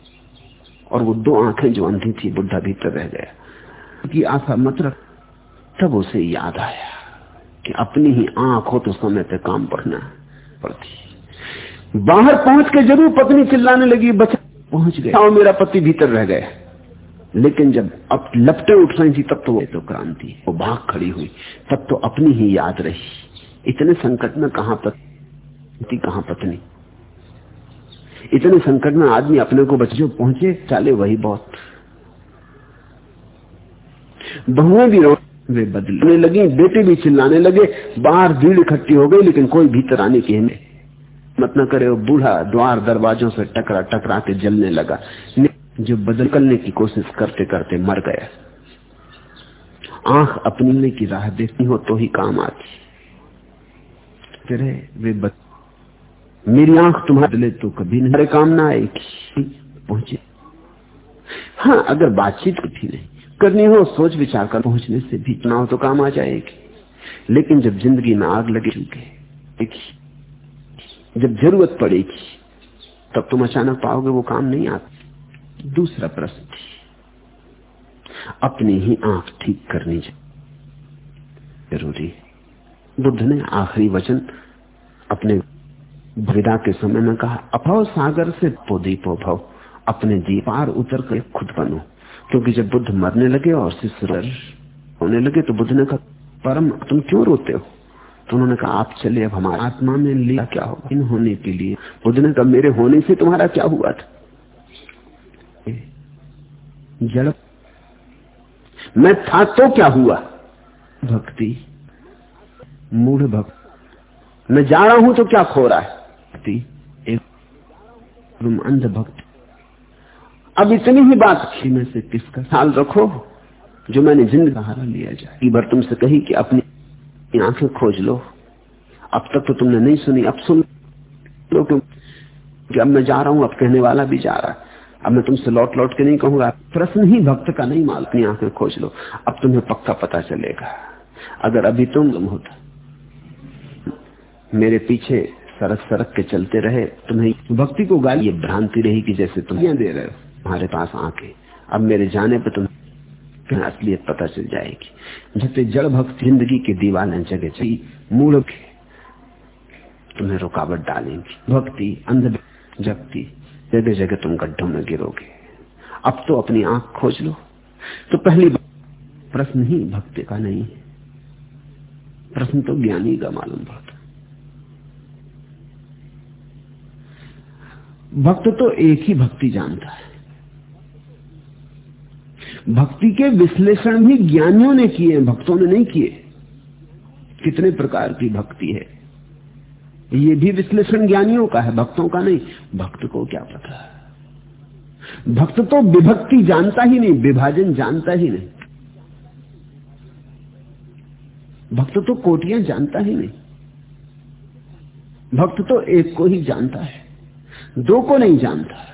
और वो दो आँखें जो अंधी थी, बुढ़ा भीतर रह गया। कि आशा मत रख। तब उसे याद आया कि अपनी ही आँख हो तो समय पे काम पढ़ना पड़ती। बाहर पहुँच के ज़रूर पत्नी चिल्लाने लगी, बचा पहुँच गया। और मेरा पति भीतर रह गया। लेकिन जब अब लपटे उठ रही थी, तब तो वो तो क्रांति, वो भाग खड़ी हुई। तब तो अपनी ही याद रही। इतने संकट में कहा पति कहा पत्नी इतने संकट में आदमी अपने को बच्चों पहुँचे, चाले वही बहुत। बहुएँ भी वे बदलने लगी, बेटे भी चिल्लाने लगे, बाहर भीड़ इकट्ठी हो गई, लेकिन कोई भीतर आने की हिम्मत मत न करे बूढ़ा द्वार दरवाजों से टकरा टकरा के जलने लगा। जो बदल करने की कोशिश करते करते मर गया। आँख अपनी की राह देखनी हो तो ही काम आती। फिर वे बच्चे मेरी आँख तुम्हारे लिए तो कभी नहीं। काम ना आएगी पहुँचे। हाँ अगर बातचीत भी नहीं करनी हो, सोच विचार कर पहुँचने से भी हो तो काम आ जाएगी। लेकिन जब ज़िंदगी में आग लगे चुके जब ज़रूरत पड़ेगी, तब तुम अचानक पाओगे वो काम नहीं आता। दूसरा प्रश्न, अपनी ही आँख ठीक करनी ज़रूरी बुद्ध ने आखिरी वचन अपने विदा के समय में कहा, अभव सागर से तो दीपो भव, अपने दीपार उतर कर खुद बनो। क्योंकि जब बुद्ध मरने लगे और शिष्य होने लगे तो बुद्ध ने कहा, परम, तुम क्यों रोते हो? तो उन्होंने कहा, आप चले अब हमारे आत्मा में लिया क्या होगा इन होने के लिए? बुद्ध ने कहा, मेरे होने से तुम्हारा क्या हुआ था? जड़ मैं था तो क्या हुआ? भक्ति। मूढ़ भक्त। मैं जा रहा हूँ तो क्या खो रहा है? भक्ति, एक अंध भक्त अब इतनी ही बात थी में से किसका साल रखो, जो मैंने ज़िंदगी सहारा लिया जाए। एक बार तुमसे कही कि अपनी आँखें खोज लो। अब तक तो तुमने नहीं सुनी, अब सुन लो क्योंकि अब मैं जा रहा हूँ, अब कहने वाला भी जा रहा है। अब मैं तुमसे लौट लौट के नहीं कहूँगा। प्रश्न ही भक्त का नहीं माल अपनी आँखें खोज लो। अब तुम्हें पक्का पता चलेगा। अगर अभी तुम होता, मेरे पीछे सरक सरक के चलते रहे तुम्हें भक्ति को गाली ये भ्रांति रही कि जैसे तुम दे रहे हो। तुम्हारे पास आके अब मेरे जाने पर तुम असलियत पता चल जाएगी। जैसे जड़ भक्त ज़िंदगी के दीवाने जगह चाहिए मूल तुम्हें रुकावट डालेंगी। भक्ति अंध जगती जगह जगह तुम गड्ढों में गिरोगे। अब तो अपनी आँख खोज लो। तो पहली प्रश्न ही भक्ति का नहीं है। प्रश्न तो ज्ञानी का मालूम पड़ता भक्त तो एक ही भक्ति जानता है। भक्ति के विश्लेषण भी ज्ञानियों ने किए भक्तों ने नहीं किए। कितने प्रकार की भक्ति है। ये भी विश्लेषण ज्ञानियों का है, भक्तों का नहीं। भक्त को क्या पता? भक्त तो विभक्ति जानता ही नहीं, विभाजन जानता ही नहीं। भक्त तो कोटियाँ जानता ही नहीं। भक्त तो एक को ही जानता है। दो को नहीं जानता।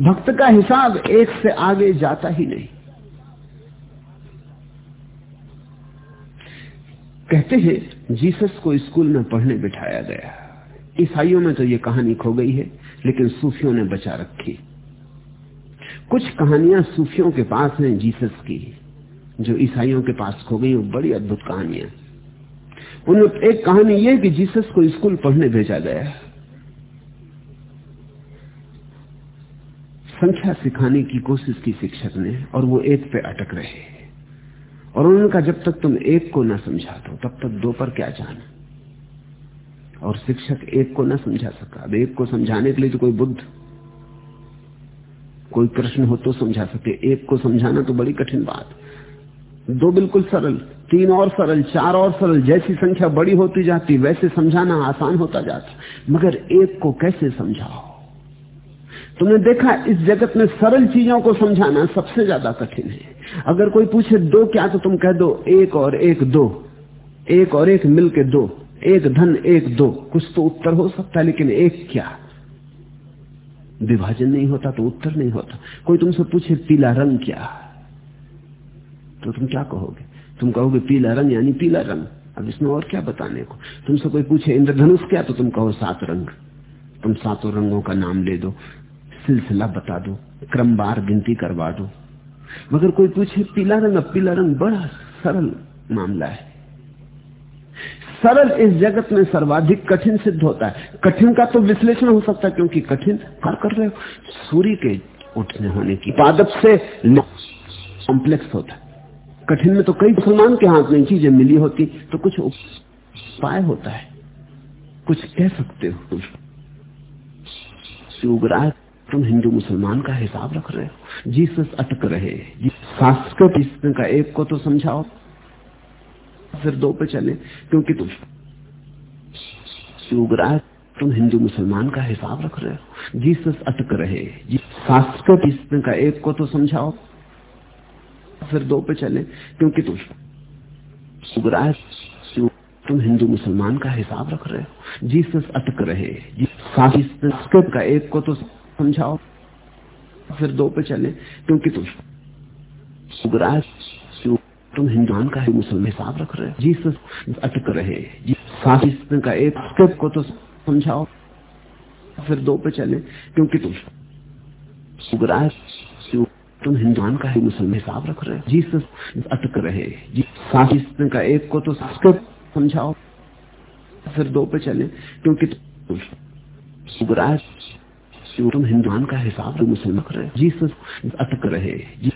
भक्त का हिसाब एक से आगे जाता ही नहीं। कहते हैं, जीसस को स्कूल में पढ़ने बिठाया गया। ईसाइयों में तो ये कहानी खो गई है, लेकिन सूफियों ने बचा रखी। कुछ कहानियाँ सूफियों के पास हैं, जीसस की। जो ईसाइयों के पास खो गई, वो बड़ी अद्भुत कहानियाँ। उनमें एक कहानी यह कि जीसस को स्कूल पढ़ने भेजा गया संख्या सिखाने की कोशिश की शिक्षक ने और वो एक पे अटक रहे। और उन्होंने कहा जब तक तुम एक को ना समझा दो तब तक दो पर क्या जाना? और शिक्षक एक को ना समझा सका। अब एक को समझाने के लिए तो कोई बुद्ध, कोई कृष्ण हो तो समझा सके। एक को समझाना तो बड़ी कठिन बात। दो बिल्कुल सरल, तीन और सरल, चार और सरल, जैसी संख्या बड़ी होती जाती, वैसे समझाना आसान होता जाता। मगर एक को कैसे समझाओ? तुमने देखा, इस जगत में सरल चीज़ों को समझाना सबसे ज़्यादा कठिन है। अगर कोई पूछे, दो क्या तो तुम कह दो, एक और एक दो, एक और एक मिलके दो, एक धन एक दो। कुछ तो उत्तर हो सकता है, लेकिन एक क्या? विभाजन नहीं होता तो उत्तर नहीं होता। कोई तुमसे पूछे, पीला रंग क्या? तो तुम क्या कहोगे? तुम कहोगे पीला रंग, यानी पीला रंग। अब इसमें और क्या बताने को? तुमसे कोई पूछे, इंद्रधनुष क्या? तो तुम कहो सात रंग। तुम सातों रंगों का नाम ले दो, सिलसिला बता दो, क्रमवार गिनती करवा दो। मगर कोई पूछे, पीला रंग, अब पीला रंग बड़ा सरल मामला है। सरल इस जगत में सर्वाधिक कठिन सिद्ध होता है। कठिन का तो विश्लेषण हो सकता है, क्योंकि कठिन कर कर रहे हो। सूर्य के उठने होने की पादप से कॉम्प्लेक्स होता है। कठिन में तो कई मुसलमान के हाथ में चीज़ें मिली होती तो कुछ उपाय होता है। कुछ कह सकते हो उगराज तुम हिंदू मुसलमान का हिसाब रख रहे हो। जीसस अटक रहे। शास्त्र का एक को तो समझाओ। फिर दो पे चले, क्योंकि तुम उगराज तुम हिंदू मुसलमान का हिसाब रख रहे हो। जीसस अटक रहे। शास्त्र का एक को तो समझाओ। फिर दो पे चले, क्योंकि तुम सुगराज तुम हिंदू मुसलमान का हिसाब रख रहे हो। जीसस अटक रहे संस्कृत का एक को तो समझाओ। फिर दो पे चले, क्योंकि तुम सुगराज तुम हिंदुआन का मुसलमान हिसाब रख रहे हो। जीसस अटक रहे संस्कृत का एक को तो समझाओ। फिर दो पे चले, क्योंकि तुम सुगराज तुम हिंदुआन का ही, मुसलमान हिसाब रख रहे हो। जीसस अटक रहे। जी का एक को तो संस्कृत समझाओ। फिर दो पे चले, क्योंकि तुम हिंदुआन का हिसाब मुसलमान रख रहे जीसस अटक रहे। जी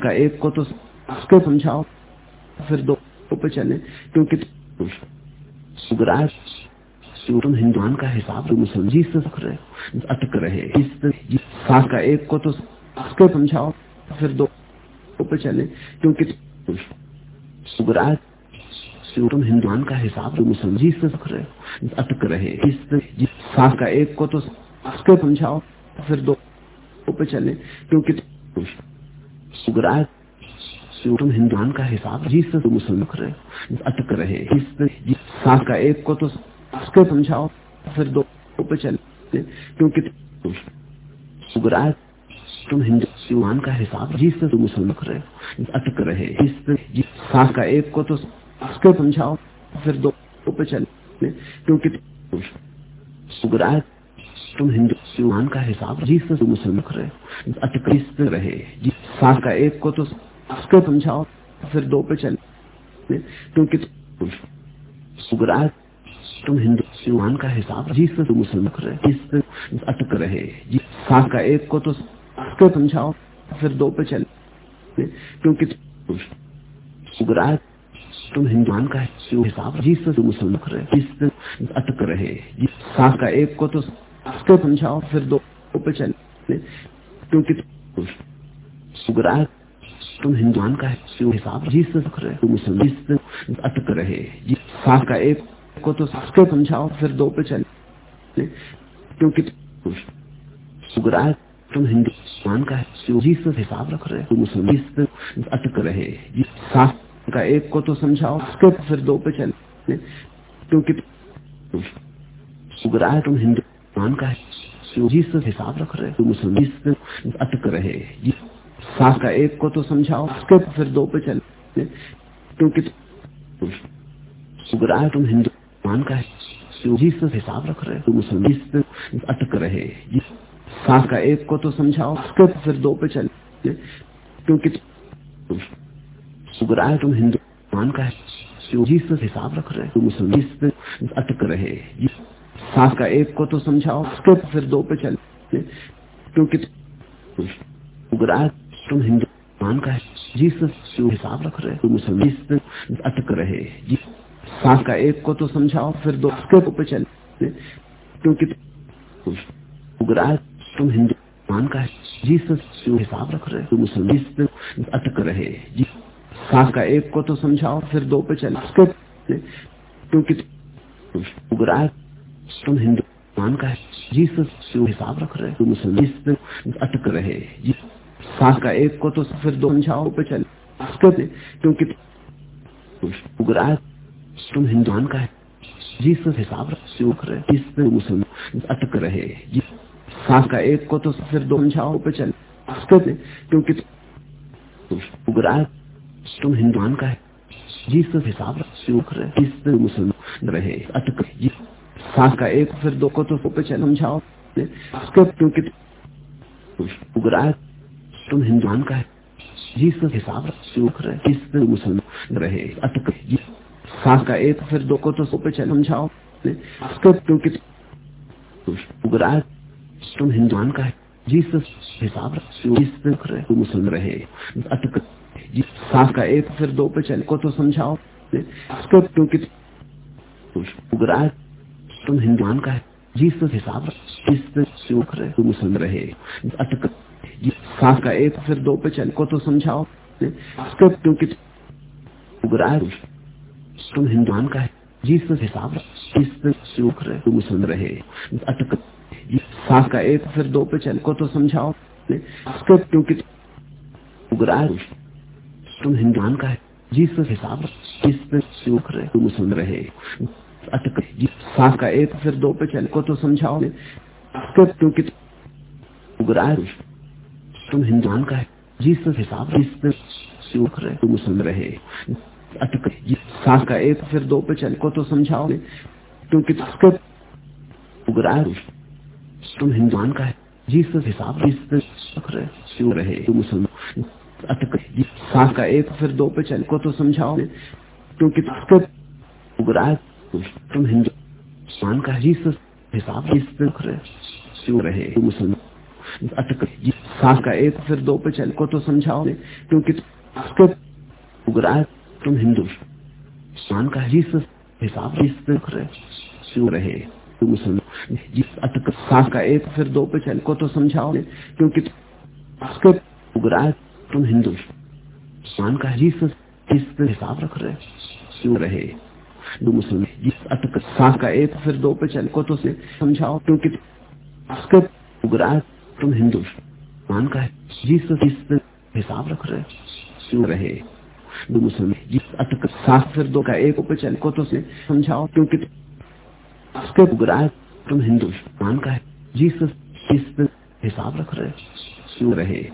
का एक को तो संस्कृत समझाओ। फिर दो पे चले, क्योंकि तुम हिंदुआन का हिसाब मुसलमान। जीसस रख रहे अटक रहे। सांस का एक को तो उसको समझाओ फिर दो पे चले, क्योंकि तुम हिंदुआन का हिसाब मुसलमान जी से रहे अटक रहे इस सांस का एक को तो उसको समझाओ फिर दो ऊपर चले, क्योंकि सुगराज तुम हिंदुआन का हिसाब जी से मुसलमान रहे अटक रहे इस सांस का एक को तो उसको समझाओ फिर दो ऊपर चले, क्योंकि सुगराज तुम हिंदुस्तान का हिसाब जिससे तुम मुसलमान रहे हो अटक रहे सांस का एक को तो उसको समझाओ, फिर दो पे चले, क्योंकि तुम हिंदुस्तान का हिसाब जिससे तुम मुसलमान रहे हो अटक रहे सांस का एक को तो उसको समझाओ, फिर दो पे चले, क्योंकि तुम हिंदुस्तान का हिसाब जिससे तुम मुसलमान रहे हो अटक रहे सांस का एक को तो उसको समझाओ फिर दो पे चले। क्योंकि तुम हिंदुआन का हिसाब जिससे तुम मुसलमान रहे जिससे अटक रहे सांस का एक को तो उसको समझाओ फिर दो पे चले। क्योंकि तुम हिंदुआन का हिसाब जिससे रहे तुम मुसलमान जिससे अटक रहे सांस का एक को तो उसको समझाओ फिर दो पे चले। क्योंकि सुगराज तुम हिंदुस्तान का जीसस हिसाब रख रहे हो मुसलमान अटक रहे का एक को तो समझाओ, उसके फिर दो पे चले। क्योंकि सुगरा तुम हिंदुस्तान का जीसस हिसाब रख रहे हो मुसलमान अटक रहे सांस का एक को तो समझाओ, उसके फिर दो पे चले। क्योंकि उगरा तुम हिंदू मान का है हिसाब रख रहे तुम मुसलमान अटक रहे सांस का एक को तो समझाओ, उसके फिर दो पे चले। क्योंकि उगरा तुम हिंदू मान का है। जीसस हिसाब रख रहे तुम मुसलमान। अटक रहे सांस का एक को तो समझाओ, उसके फिर दो पे चले। क्योंकि उगरा तुम हिंदू मान का है। जीसस हिसाब रख रहे तुम मुसलमान। अटक रहे सांस का एक को तो समझाओ, फिर दो, उसके पे चले। क्योंकि उगरा तुम हिंदू मान का है। जीसस हिसाब रख रहे तुम मुसलमान अटक रहे सांस का एक को तो समझाओ, फिर दो पे चले क्योंकि उगरा तुम हिंदू मान का है। जीसस हिसाब रख रहे तुम मुसलमान अटक रहे सांस का एक को तो फिर दो समझाओ पे चले क्योंकि उगरा तुम हिंदुआन का है। जीसस हिसाब रख रहे जिसमें मुसलमान अटक रहे सांस का एक को तो फिर दो समझाओ पे चले। क्योंकि तुम हिंदुआन का है। जीसस हिसाब रहे मुसलमान रहे, अटक सांस का एक फिर दो को तो पे चले, समझाओ क्योंकि तुम हिंदुआन का है। जीसस हिसाब रहे जिसमें मुसलमान रहे, अटक सांस का एक फिर दो को तो पे चले, समझाओ क्योंकि उगरा तुम हिंदुआन का है। जीसस हिसाब रहे तुम मुसलमान रहे अटक। सांस का एक फिर दो पे चले को तो समझाओ। क्योंकि उगरा तुम हिंदुआन का है। जीसस हिसाब रख रहे तुम मुसलमान रहे अटक। सांस का एक फिर दो पे चले को तो समझाओ। क्योंकि उगरा तुम हिंदुआन का है। जीसस हिसाब रख रहे तुम मुसलमान रहे अटक। सांस का एक फिर दो पे चल को तो समझाओ। क्योंकि तुम हिंदुआन का है। जीसस हिसाब रख रहे, तुम मुसलमान रहे अटक सांस का एक फिर दो पे चले को तो समझाओ। क्योंकि तुम हिंदुआन का है। जीसस हिसाब रख रहे, तुम सुन रहे अटक सांस का एक फिर दो पे चल को तो समझाओ। क्योंकि तुम हिंदुआन का है। जीसस हिसाब रहे। रहे। तुम मुसलमान। अटक सांस का एक फिर दो पे चले। को तो समझाओ। क्योंकि उगरा तुम हिंदुआन का है। जीसस हिसाब रख रहे। रहे। मुसलमान। अटक सांस का एक फिर दो पे चले। को तो समझाओ। क्योंकि उगरा तुम हिंदू मान का जीसस हिसाब रख रहे रहे। तुम मुसलमान जिस अटक सांस का एक फिर दो पे चल को तो समझाओ क्योंकि उगरा तुम हिंदू मान का जिस हिसाब रख रहे क्यों रहे? तुम मुसलमान जिस अटक सांस का एक फिर दो पे चल को तो से समझाओ, क्योंकि उगरा तुम हिंदू मान का जिस हिसाब रख रहे क्यों रहे? मुसलमान जिस अटक सांस फिर दो का एक ऊपर चल को तो से समझाओ, क्योंकि उसके उगरा तुम हिंदू मान का है। जिस हिसाब रख रहे रहे?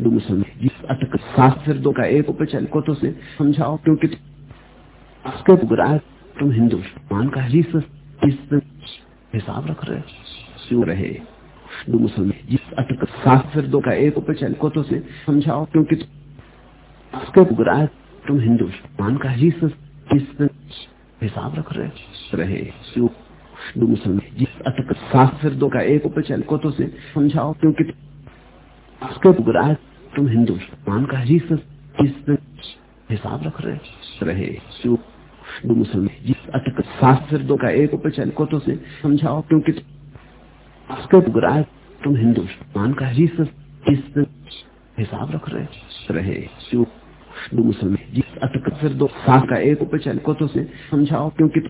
मुसलमान, जिस अटक सांस फिर दो का एक ऊपर चल को तो से समझाओ, क्योंकि उसके उगरा तुम हिंदू मान का है। जिस हिसाब रख रहे रहे? मुसलमान, जिस अटक दो का एक ऊपर चल को तो से समझाओ, क्योंकि उसके उगरा का जिस हिसाब रख रहे रहे। फिर दो का एक ऊपर चल, को तो से समझाओ, क्योंकि तुम हिंदू मान का जिस हिसाब रख रहे रहे। मुसलमान। जिस अटक दो का एक ऊपर चल, को तो से समझाओ, क्योंकि तुम हिंदू मान का जिस हिसाब रख रहे रहे। मुसलमान। जिस अटक फिर दो सांस का एक ऊपर को तो समझाओ, क्योंकि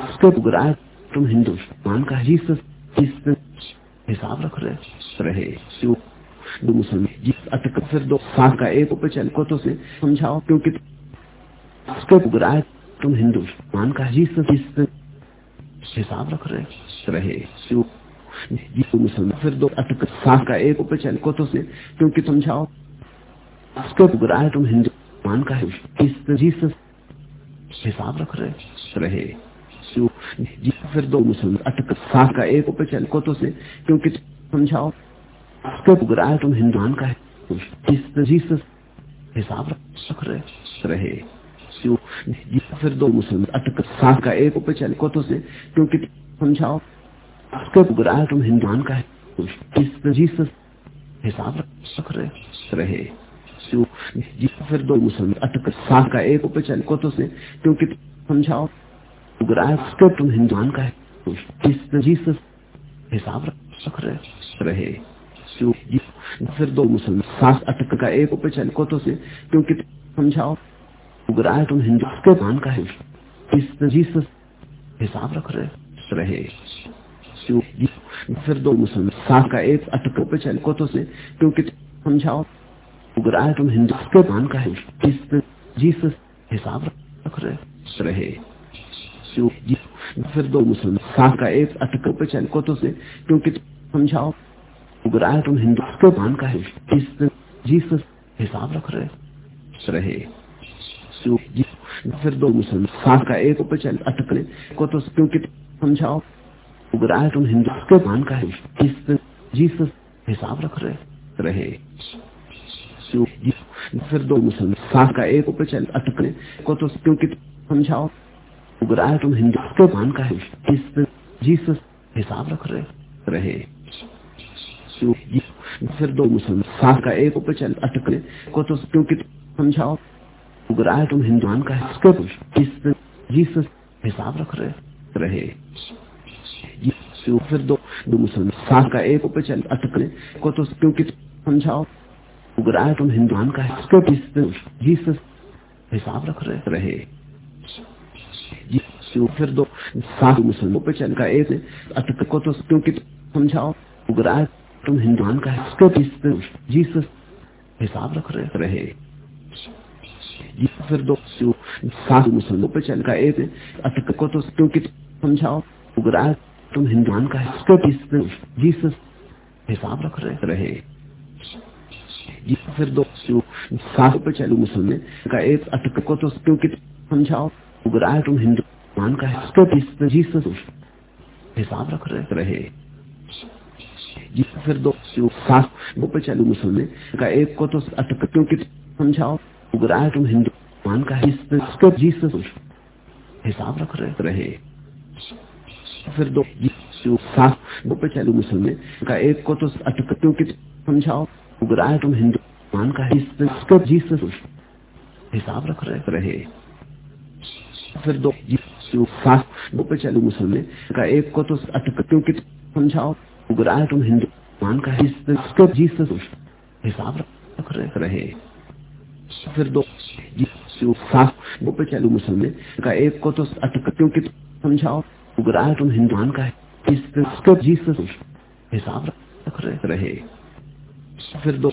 उसके तुम हिंदू मान का जिस हिसाब रख रहे रहे। मुसलमान। जिस अटक फिर दो सांस का एक ऊपर को तो से समझाओ, क्योंकि उसके तुम हिंदू मान का जिस हिसाब रख रहे रहे। मुसलमान। फिर दो अटक सांस का एक ऊपर को तो से क्योंकि समझाओ। उसके उगरा तुम हिंदू मान का है। जीसस हिसाब रख रहे रहे फिर दो मुसलमान अटक सात का एक ऊपर चल को तो से क्योंकि समझाओ? उसके बुगरा तुम हिंदुआन का है। जिस हिसाब रख रहे रहे फिर दो मुसलमान अटक सात का एक ऊपर चल को तो से क्योंकि समझाओ? उसके बुगरा तुम हिंदुआन का है। जिस हिसाब रख रहे रहे जी, फिर दो मुसलमान अटक सात का एक ऊपर चल, को तो से क्योंकि समझाओ उसके तुम हिंदुआन का है जिस हिसाब रख रहे फिर दो मुसलमान सात अटक का एक ऊपर चल, को तो से क्योंकि समझाओ उगराह तुम हिंदू के मान का है। जिस हिसाब रख रहे रहे। फिर दो मुसलमान सात का एक अटक ऊपर चल, को तो से क्योंकि समझाओ उगराह तुम हिंदू के मान का है, जिस हिसाब रख रहे रहे। फिर दो मुसलमान का एक अटक ऊपर चल को तो से क्योंकि समझाओ उगराह तुम हिंदू के मान का है, जिस हिसाब रख रहे रहे। फिर दो मुसलमान का एक ऊपर चल अटकने को तो क्योंकि समझाओ उगराह तुम हिंदू के मान का है, जिस हिसाब रख रहे रहे। फिर दो मुसलमान। का एक ऊपर चल अटकने को तो क्योंकि समझाओ उगराह तुम हिंदू के मान का है। जिस हिसाब रख रहे रहे। फिर दो मुसलमान। का एक ऊपर चल अटकने को तो क्योंकि समझाओ उगराह तुम हिंदुआन का है। जिस हिसाब रख रहे रहे। फिर दो दो मुसलमान। का एक ऊपर चल अटकने को तो क्योंकि समझाओ उगराह तुम हिंदुआन का है जिस हिसाब रख रहे रहे। फिर दो सात मुसलमानों पे चल का एक अटक को तो क्योंकि समझाओ उगराह तुम हिंदुआन का है जिस हिसाब रख रहे रहे। फिर दो सात मुसलमानों पे चल का एक अटक को तो क्योंकि समझाओ उगराह तुम हिंदुआन का है जिस हिसाब रख रहे रहे। फिर दो सात पे चलो मुसलमान का एक अटक को तो क्योंकि समझाओ उगराह तुम हिंदुआन का है जिस हिसाब रख रहे रहे फिर दो वो पे चलो मुसलमान का एक को तो अटक क्योंकि समझाओ उगराह तुम हिंदुआन का है। जिस हिसाब रख रहे रहे फिर दो वो पे चलू मुसलमान का एक को तो अटक क्योंकि समझाओ उगराह तुम हिंदुआन का है जिस हिसाब रख रहे रहे। फिर दो वो पे चलो मुसलमान का, एक को तो अटक क्योंकि समझाओ उगराह तुम हिंदुआन का है जिस हिसाब रख रहे रहे। फिर दो वो पे चलो मुसलमान का, एक को तो अटक क्योंकि समझाओ उगराह तुम हिंदुआन का है जिस हिसाब रख रहे रहे। फिर दो।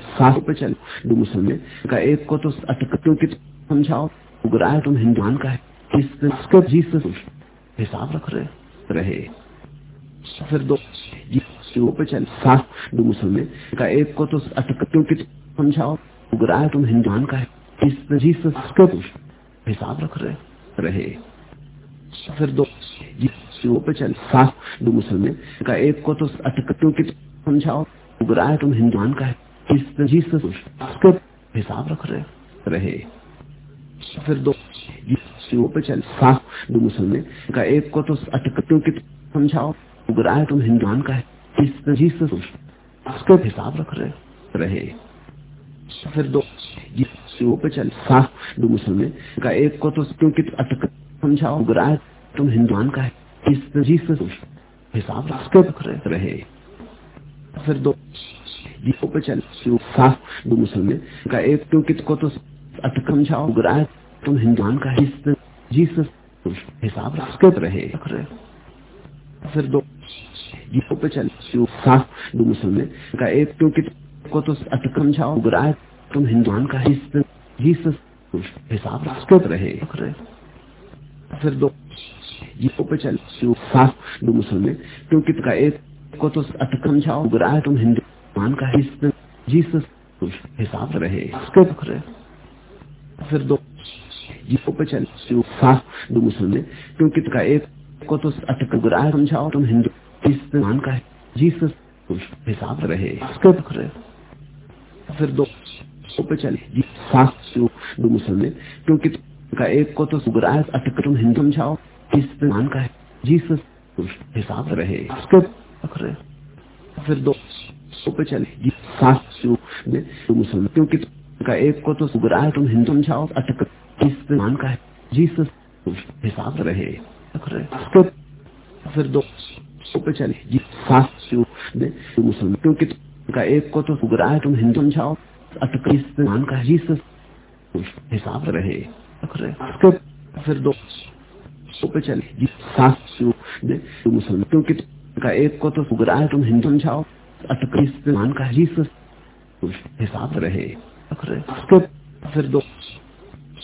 सात पे चल। दो मुसलमान। का एक को तो अटक क्योंकि समझाओ उगराह तुम हिंदुआन का है। जिस हिसाब रख रहे रहे? फिर दो। पे चल। सात दो मुसलमान। का एक को तो अटक क्योंकि समझाओ उगराह तुम हिंदुआन का है। जिस हिसाब रख रहे रहे? फिर दो। पे चल। सात दो मुसलमान। का एक को तो अटक क्योंकि समझाओ उगराह तुम हिंदुआन का है। जिस हिसाब रख रहे रहे। फिर दो पे चल। दो मुसलमान का एक को तो अटक क्योंकि समझाओ। उगराह तुम हिंदुआन का है। जिस हिसाब रख रहे रहे। फिर दो पे चल। दो मुसलमान का एक को तो क्योंकि अटक समझाओ। उगराह तुम हिंदुआन का है। हिसाब रख रहे रहे। फिर दो दीपों पे चल दो मुसलमान। का एक क्योंकि को तो अटक समझाओ उगराह तुम हिंदुआन का है जिस हिसाब रख रहे। फिर दो दीपों पे चल दो मुसलमान। का एक क्योंकि को तो अटक समझाओ उगराह तुम हिंदुआन का है जिस हिसाब रख रहे। फिर दो दीपों पे चल सात दो मुसलमान। क्योंकि का एक को तो अटक समझाओ उगराह तुम हिंदुआन का है जिस हिसाब रहे। रख रहे। फिर दो जिसको पे चले। दो मुसलमान क्योंकि तुका एक को तो अटक गुरा समझाओ। तुम हिंदू मान का है, जीसस हिसाब रहे। इसको रहे। फिर दो पे चले। दो मुसलमान क्योंकि का एक को तो सुगराह अटक तुम हिंदू समझाओ। इस मान का है, जीसस हिसाब रहे। इसको रहे फिर दो पे चले मुसलमान। क्योंकि का एक को तो सुगराह तुम हिंदू समझाओ, अटक मान का है। जीसस हिसाब रहे। रहे फिर दो पे चले मुसलमान। क्योंकि का एक को तो सुगराह तुम हिंदू समझाओ, अटक मान का है। जीसस हिसाब रहे। रहे फिर दो पे चले मुसलमान। क्योंकि का एक को तो सुगराह तुम हिंदू समझाओ अटक मान का है जीसस हिसाब रहे। रहे फिर दो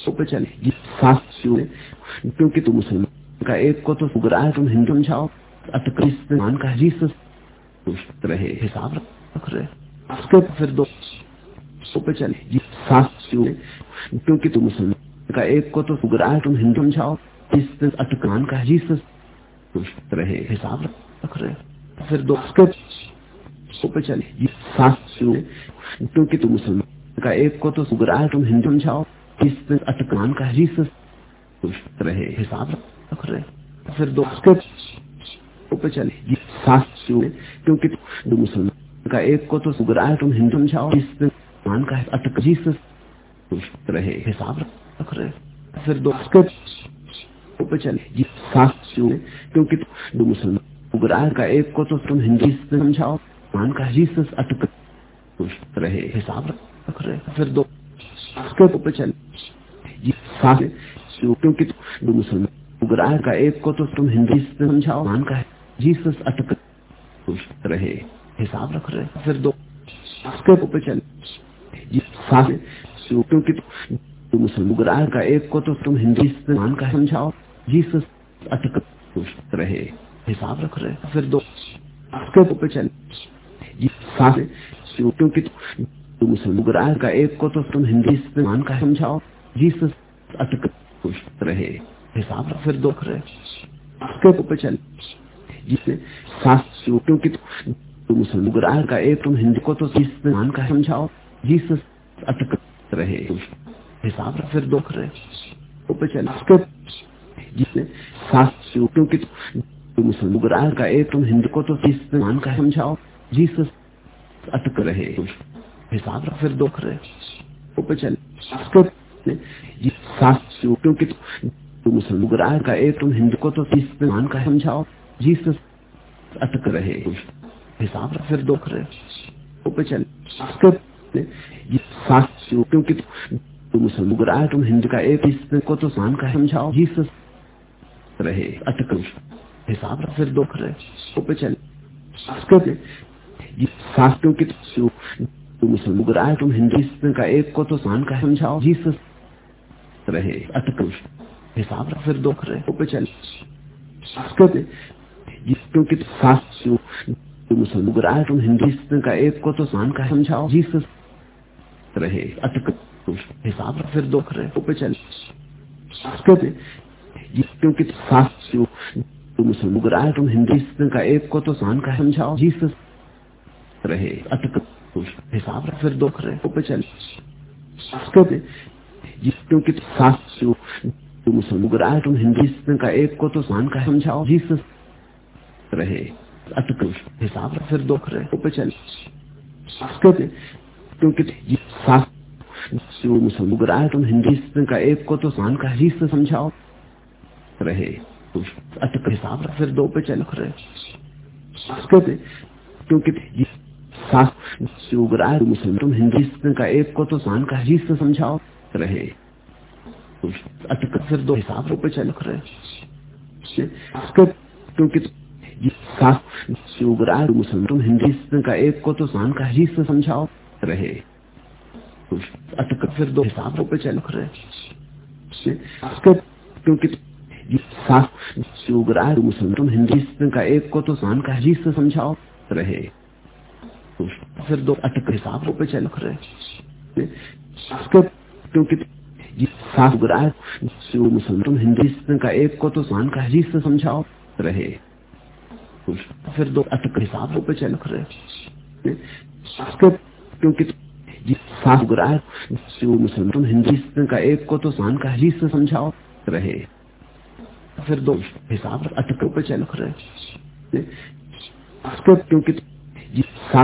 पे चले। क्योंकि तुम मुसलमान का एक को तो सुगराह तुम हिंदू समझाओ अटक मान का है जीसस रहे हिसाब रहे। उसके फिर दो पे चले। क्योंकि तुम मुसलमान का एक को तो सुगराह तुम हिंदू समझाओ इस अटकान का जीसस रहे हिसाब रख रहे फिर दो पे चले। जी सास क्योंकि तुम मुसलमान का एक को तो सुगराह, तुम हिंदू समझाओ। इस अटकान का जीसस रहे हिसाब रख रहे फिर दो पे चले। जी सास क्योंकि तुम मुसलमान का एक को तो सुगराह, तुम हिंदू समझाओ। इस मान का अटक जीसस रहे हिसाब रख रहे फिर दो पे चले। जी सास क्योंकि दो मुसलमान उग्राह का एक को तो तुम हिंदी से समझाओ। मान का जीसस अटक रहे, हिसाब रख रहे, फिर दो पे चले। क्योंकि दो मुसलमान। उग्राह का एक को तो तुम हिंदी से समझाओ। मान का जीसस अटक रहे, हिसाब रख रहे, फिर दो पे चले। क्योंकि तुम मुसलमान। का एक को तो तुम हिंदी से मान का समझाओ। जीसस अटक रहे। हिसाब रख रहे फिर दो पे चले। क्योंकि मुसलमान का एक को तो तुम हिंदी मान का समझाओ। जीसस अटक रहे हिसाब रख, फिर दो रहे पे चले। जिससे सास क्योंकि तुम मुसलमान का एक तुम हिंदी को तो मान का समझाओ। जीसस अटक रहे हिसाब रख, फिर दो रहे पे चले। जिसने सास क्योंकि तुम मुसलमान का एक, तुम हिंद को तो मान का समझाओ। जीसस, अटक रहे। हिसाब रख, फिर दो रहे। पे चले। क्योंकि तुम मुसलमान का एक, तुम हिंद को तो मान का समझाओ। जीसस, अटक रहे। हिसाब रख, फिर दो रहे। पे चले। सास क्योंकि तुम मुसलमान तुम हिंद का एक को तो मान का समझाओ। जीसस, रहे, अटक हिसाब फिर दो रहे पे चले। शास्त्रों की तुम मुसलमान तुम हिंदू का एक को तो सान का समझाओ। जीसस रहे अटक हिसाब फिर दो रहे पे चले। शास्त्र तुम हिंदू का एक को तो सान का समझाओ। जीसस रहे अटक हिसाब फिर रहे पे चले। क्योंकि शास्त्र तुम मुसलमान तुम हिंदू। का एक को तो सान का समझाओ। जीसस रहे, अटक हिसाब रख, फिर दो रहे पे चले। क्योंकि शास्त्र तुम मुसलमान तुम हिंदू। का एक को तो सान का समझाओ। जीसस रहे, अटक हिसाब रख, फिर दो रहे पे चले। क्योंकि शास्त्र मुसलमान तुम हिंदू। का एक को तो सान का जीसस, समझाओ। रहे। अटक हिसाब फिर दो पे चल रहे क्योंकि मुस्लिम तुम हिंदू का एक को तो सान का हजीज से समझाओ। रहे। अटक फिर दो हिसाब पे चल रहे क्योंकि मुस्लिम तुम हिंदू का एक को तो शान का हजीज से समझाओ। रहे। अटक फिर दो हिसाब पे चल रहे क्योंकि मुसलमान तुम हिंदू का एक को तो सान का हजीज से समझाओ रहे फिर दो अटक हिसाब पे चल रहे क्योंकि मुसलमान हिंदुस्तान का एक को तो सान का हजीज से समझाओ रहे फिर दो अटक हिसाब पे चल रहे क्योंकि गुराज जो मुसलमान हिंदुस्तान का एक को तो सान का हजीज से समझाओ रहे। फिर दो हिसाब अटकों पे चल रहे क्योंकि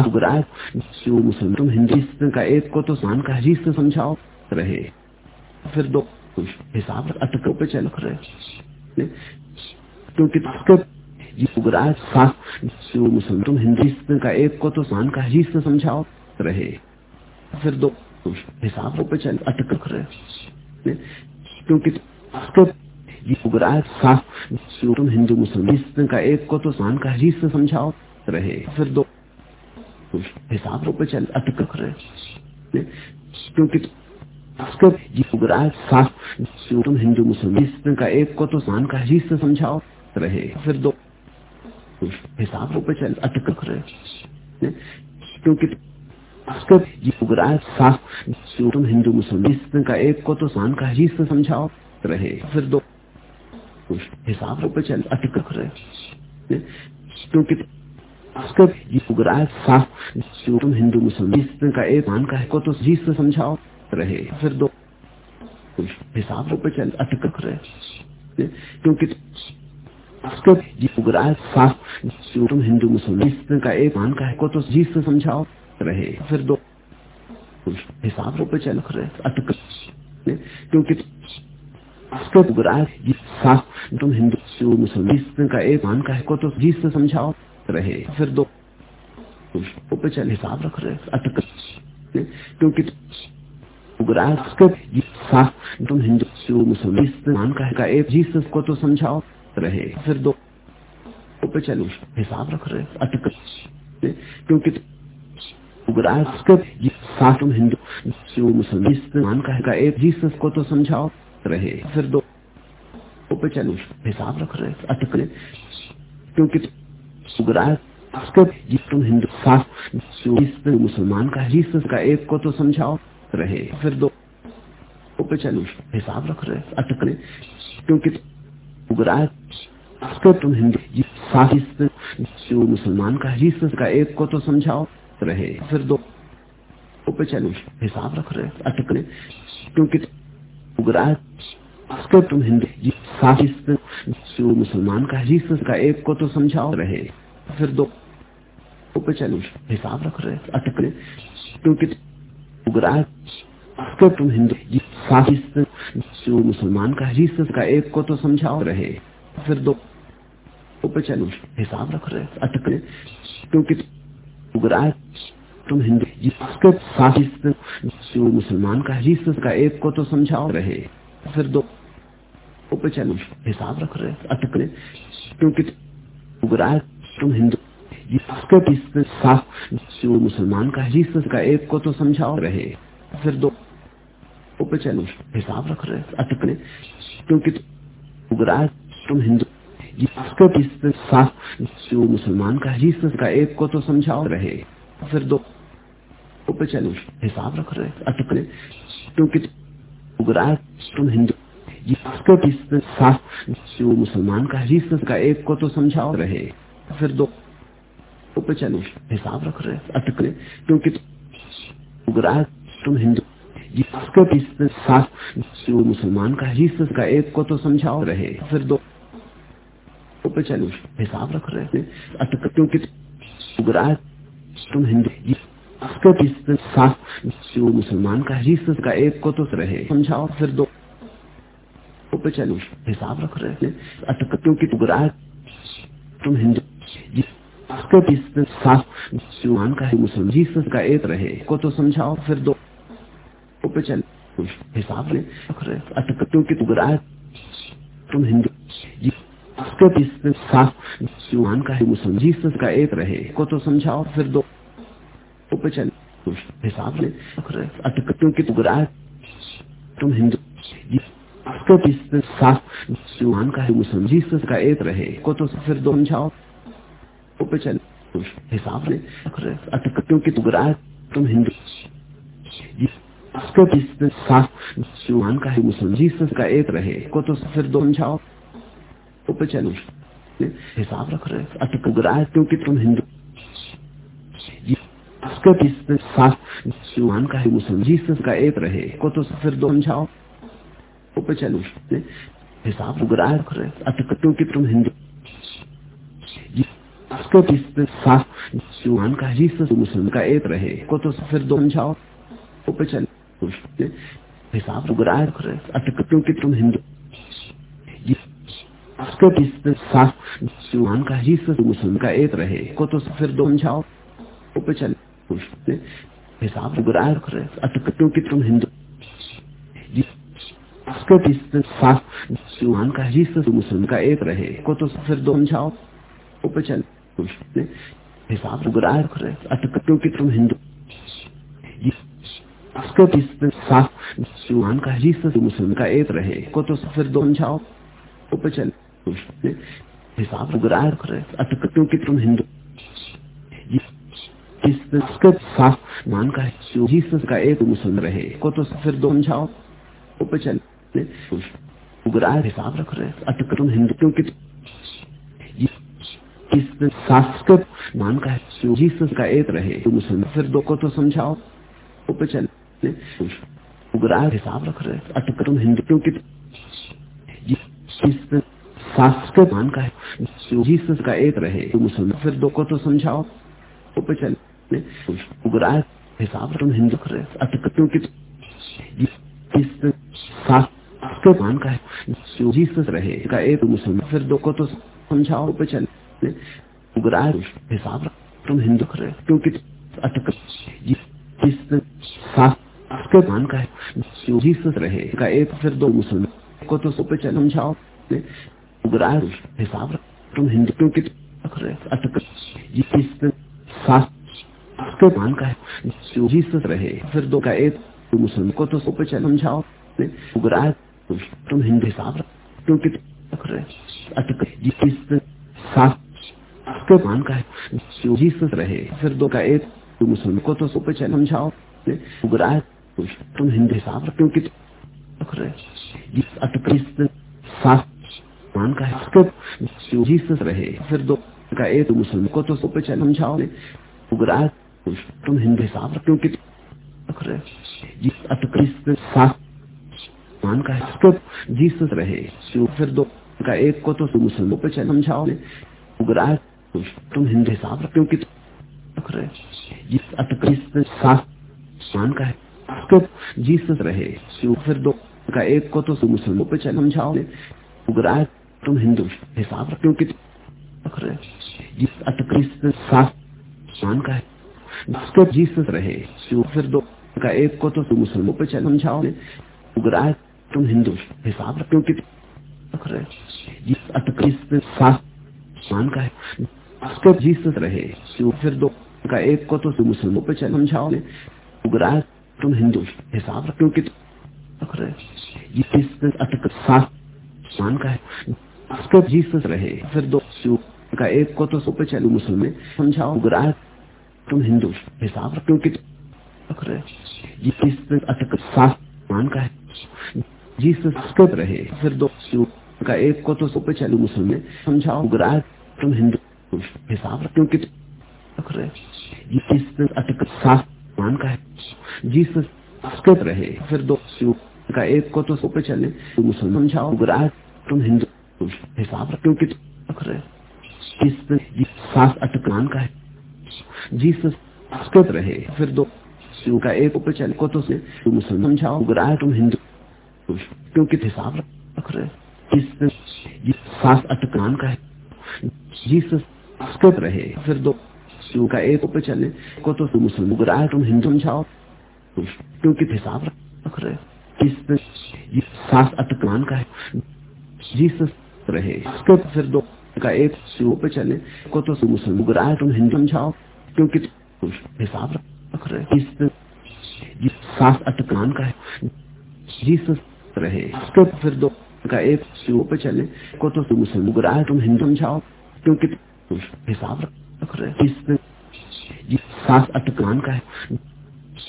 गुराज जो मुसलमान हिंदुस्तान का एक को तो शान का हजीज से समझाओ रहे। फिर दो हिसाब अटक पे चल रहे क्योंकि जो मुसलमान हिंदुस्तान का एक को तो सान का हजीज से समझाओ रहे। फिर दो हिसाब पे चल अटक रहे क्योंकि साफ़ जो तुम हिंदू मुसलमान का एक को तो शान का हजीज से समझाओ रहे फिर दो हिसाब पे चल अटक रहे क्योंकि साफ़ जो तुम हिंदू मुसलमान का एक को तो सान का हजीज से समझाओ रहे फिर दो हिसाब पे चल अटक रहे क्योंकि तुम हिंदू मुसलमान का एक को तो शान का हजीज से समझाओ रहे फिर दो हिसाब पे चल अटक रहे क्योंकि तुम हिंदू मुसलमान का एक मान का है, को तो हजीज से समझाओ, रहे। फिर दो, हिसाब पे चल अटक रहे क्योंकि जो तुम हिंदू मुसलमान का एक मान का है, को तो हजीज से समझाओ, रहे। फिर दो, हिसाब पे चल रहे अटक क्योंकि साफ़ तुम हिंदू मुसलमान का एक मान का है, को तो हजीज से समझाओ, रहे। फिर दो पे चल हिसाब रख रहे अटक क्योंकि तुम हिंदू मुसलमान का है एक जीसस को तो समझाओ, रहे। फिर दो पे चलो हिसाब रख रहे अटक क्योंकि तुम हिंदू मुसलमान का है एक जीसस को तो समझाओ रहे। फिर दो पे हिसाब रख रहे अटक क्योंकि तुम हिंदू जो मुसलमान का जीसस का एक को तो समझाओ रहे। फिर दो पे हिसाब रख रहे, अटक क्योंकि तुम हिंदू जो मुसलमान का जीसस का एक को तो समझाओ रहे। फिर दो पे हिसाब रख रहे, अटक क्योंकि उग्राज तुम हिंदू साफ़ मुसलमान का, जीसस का एक को तो समझाओ रहे। फिर दो पे चलो हिसाब रख रहे, अटक क्योंकि उग्राज तुम हिंदू साफ़ मुसलमान का, जीसस का एक को तो समझाओ रहे। फिर दो पे चलो हिसाब रख रहे, अटक क्योंकि उग्राज तुम हिंदू साफ़ जो मुसलमान का जीसस का एक को तो समझाओ। रहे। फिर दो पे चलो हिसाब रख रहे अटक क्योंकि तुम हिंदू साफ़ जो मुसलमान का जीसस का एक को तो समझाओ। रहे। फिर दो पे चलो हिसाब रख रहे अटकने क्योंकि तुम हिंदू साफ़ जो मुसलमान का जीसस का एक को तो समझाओ। रहे। फिर दो पे चलो, हिसाब रख रहे अटक क्योंकि उग्राज तुम हिंदू साफ़ जो मुसलमान का जीसस का एक को तो समझाओ रहे। फिर दो पे चलो, हिसाब रख रहे अटक क्योंकि तुम हिंदू साफ़ जो मुसलमान का जीसस का एक को तो समझाओ रहे फिर दो पे चलो, हिसाब रख रहे अटक क्योंकि तुम हिंदू साफ़ जो मुसलमान का जीसस का एक को तो रहे। समझाओ, फिर दो पे चलो। हिसाब रख रहे हैं। अटक क्योंकि उग्राज तुम हिंदू साफ़ मान का मुसलमान जीसस का एक रहे। को तो समझाओ, फिर दो पे चल। हिसाब ले अटक क्योंकि उग्राज तुम हिंदू साफ़ मान का मुसलमान जीसस का एक रहे। को तो समझाओ, फिर दो पे चल। हिसाब ले अटक क्योंकि उग्राज तुम हिंदू साफ़ मान का है मुसलमान जीसस का एक रहे। को तो फिर दो समझाओ। पे चल। हिसाब ले अटक क्योंकि उग्राज तुम हिंदू उसके बीच का है मुसलमान जीसस का एक रहे। को तो फिर दो समझाओ। ऊपर चलो। हिसाब रख रहे अटक रहा है क्योंकि तुम हिंदू उसके बीच शास्त्र का है, मुसलमान। जीसस का एक रहे। को तो फिर दो समझाओ। ऊपर चलो। हिसाब रख रहे अटक क्योंकि तुम हिंदू। उसके बीच शास्त्र का जीसस मुसलमान का एक रहे। को तो फिर दो समझाओ। ऊपर चलो। हिसाब रुगराय कर रहे अटक क्योंकि तुम हिंदू। उसके शास्त्र का जीसस मुसलमान का एक रहे। को तो फिर दो समझाओ। ऊपर चले। हिसाब रुगराय कर रहे अटक क्योंकि तुम हिंदू। शास्त्र का जीसस मुसलमान का एक रहे, को तो फिर दो समझाओ ऊपर चले। हिसाब रुगराय कर रहे अटक क्योंकि तुम हिंदू। शास्त्र का जीसस मुस्लिम का एक रहे, को तो फिर दो समझाओ ऊपर चले। हिसाब रुगराय कर रहे अटक क्योंकि तुम हिंदू। मान का जीसस का एक मुसलमान रहे को तो फिर दो समझाओ। ऊपर हिसाब रख रहे अटक तुम हिंदू क्योंकि मान का का एक रहे फिर दो को तो समझाओ। ऊपर चले। हिसाब रख रहे अटक तुम हिंदू क्योंकि शास्त्र मान का है जीसस का एक रहे मुसलमान फिर दो को तो समझाओ। ऊपर उग्राह हिसाब तुम हिंदू कर रहे अटक क्योंकि शास्त्र मान का है रहे का एक मुसलमान, फिर दो को तो समझाओ ऊपर चले। उग्राह हिसाब तुम हिंदू कर रहे क्योंकि अटक शास्त्र मान का है रहे का एक फिर दो मुसलमान को तो सुपे चल, समझाओ उग्राह हिसाब तुम हिंदू क्योंकि अटक शास्त्र मान का है, जीसस रहे। फिर दो का एक मुसलमान को तो सुपे समझाओ। उग्राह तुम हिंदू हिसाब क्योंकि रहे? अटक शास्त्र मान का है, जीसस रहे। फिर दो का एक मुसलमान को तो सुपे समझाओ। उग्राह तुम हिंदू हिसाब अटक शास्त्र मान का है जीसस रहे। फिर दो का एक मुसलमान को तो सुपे समझाओ। उग्राह तुम हिंदू हिसाब क्योंकि मान का है जीसस रहे। फिर दो का एक को तो मुसलमानों पे चल समझाओ उग्राह तुम हिंदू हिसाब क्योंकि मान का है उसके जीसस रहे। फिर दो का एक को तो मुसलमानों पे चल समझाओ उग्राह तुम हिंदू हिसाब रख रहे जिस अटक शास्त्र मान का है उसके जीसस रहे फिर दो का एक को तो तुम मुसलमानों पे समझाओ उग्राह तुम हिंदू हिसाब रख अटक मान का है, उसके जीसस रहे फिर दो का एक को तो तुम मुसलमानों पे चल समझाओ उग्राह तुम हिंदू हिसाब रख रहे अटक मान का है, उसके जीसस रहे, फिर दो का एक को तो सुपे चलो मुसलमान समझाओ उग्राह तुम हिंदू हिसाब रख अटक मान का है। जीसस स्कृत रहे, फिर दो का एक को तो सुपे, चलो मुसलमान। समझाओ उग्राह तुम हिंदू। हिसाब रख रहे अटक मान का है। जीसस स्कृत रहे, फिर दो का एक को तो सुपे, चले मुसलमान। समझाओ उग्राह तुम हिंदू। हिसाब रख रहे शास्त्र अटक, मान का है। जीसस स्कृत रहे। फिर दो का एक ऊपर चले को तो से तो मुसलमान समझाओ उग्राह तुम हिंदू क्योंकि हिसाब रख रहे शास्त्र अटक मान का है, जीसस स्कृत रहे। फिर दो का एक ऊपर चले को तो मुसलमान उग्राह तुम हिंदू समझाओ क्योंकि हिसाब रख रहे शास्त्र अटक मान का है, जीसस रहे। फिर दो का एक पे चले को तो मुसलमान उग्राह तुम हिंदू समझाओ क्योंकि हिसाब रख रहे शास्त्र अटक मान का है जीसस रहे इसके फिर दो का एक शिव पे चले। को तो तुम मुसलमान उग्राह तुम हिंदू समझाओ। क्योंकि हिसाब रख रहे शास्त्र अटक मान का है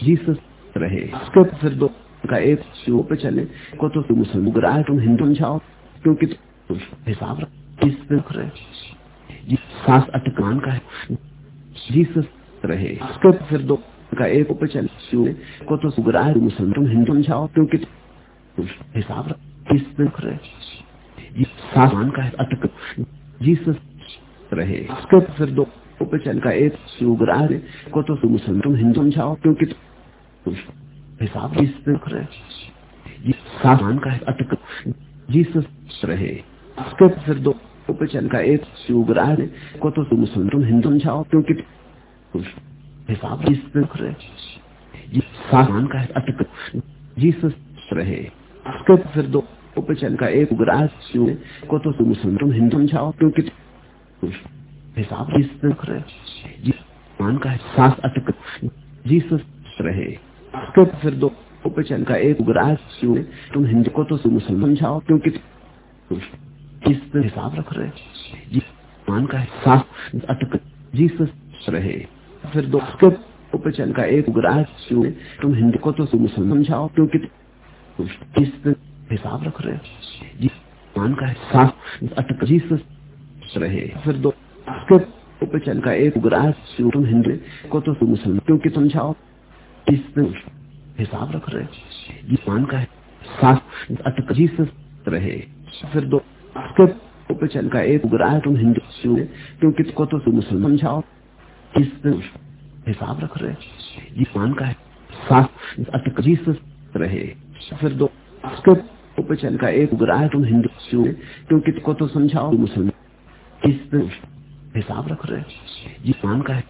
जीसस रहे उसके फिर दो का एक शिव पे चले। को तो तुम मुस्लिम तुम हिंदू जाओ क्योंकि हिसाब रख रहे सांस अटकान का है जीसस रहे। उसके फिर दो का एक पे चले। को तो सुगराह मुस्लिम तुम हिंदू जाओ क्योंकि हिसाब सामान का अटक। जीसस रहे। उसके फिर दो पे चल का एक शिवग्राह को तो मुस्लिम तुम हिंदू जाओ क्योंकि हिसाब सामान का अटक। जीसस रहे। उसके फिर दो पे चल का एक शिवग्राह को तो मुस्लिम तुम हिंदू जाओ क्योंकि हिसाब सामान का अटक रहे फिर दो पे चल का एक ग्राह को तो मुस्लिम तुम हिंदू जाओ क्योंकि हिसाब रहे का सांस अटक जीसस रहे फिर दो पे चल का एक ग्राह तुम हिंदू को तो मुसलमान जाओ क्योंकि इस हिसाब रख रहे मान का है सांस अटक जीसस रहे। फिर दो पे चल का एक ग्राह तुम हिंदू को तो मुसलमान जाओ क्योंकि इस हिसाब रख रहे मान का है सांस अटक जीसस रहे। फिर दो पे चल का एक ग्राह तुम हिंदू को तो मुसलमान, क्योंकि तुम जाओ इस हिसाब रख रहे मान का सांस अटक जीसस रहे। फिर दो उसके पे चल का एक ग्राह तुम हिंदू क्योंकि को तो तुम मुसलमान जाओ किस हिसाब रख रहे मान का है अटक रहे। फिर दो उसके पे चल का एक ग्राह तुम हिंदू क्योंकि को तो समझाओ मुसलमान। किस हिसाब रख रहे मान का है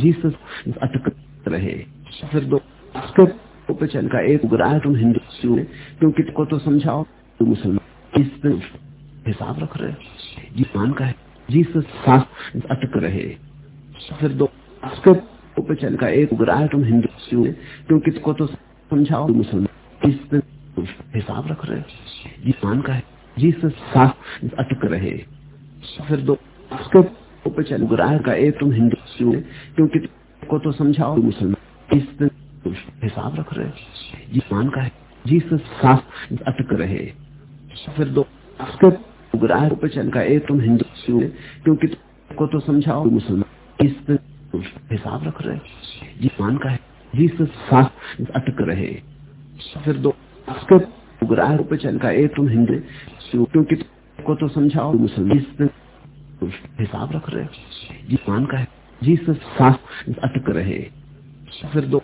जीसस अटक रहे। फिर दो उसके पे चल का एक ग्राह तुम हिंदू क्योंकि को तो समझाओ तो मुसलमान। इस हिसाब रख रहे मान का है। जीसस सांस अटक रहे फिर दो पे चल का एक ग्राह तुम हिंदू क्योंकि को तो समझाओ? मुसलमान इस हिसाब रख रहे मान का है। जीसस सांस अटक रहे फिर दो पे चल ग्राह का एक तुम हिंदू क्योंकि को तो समझाओ? मुसलमान इस हिसाब रख रहे मान का है। जीसस सांस अटक रहे फिर दो ग्राह पे चल का एक तुम हिंदू क्योंकि को तो समझाओ मुसलमान इस हिसाब रख रहे मान का है। जीसस सांस अटक रहे फिर दो ग्राह पे चल का एक तुम हिंदू क्योंकि को तो समझाओ मुसलमान हिसाब रख रहे मान का है। जीसस सांस अटक रहे फिर दो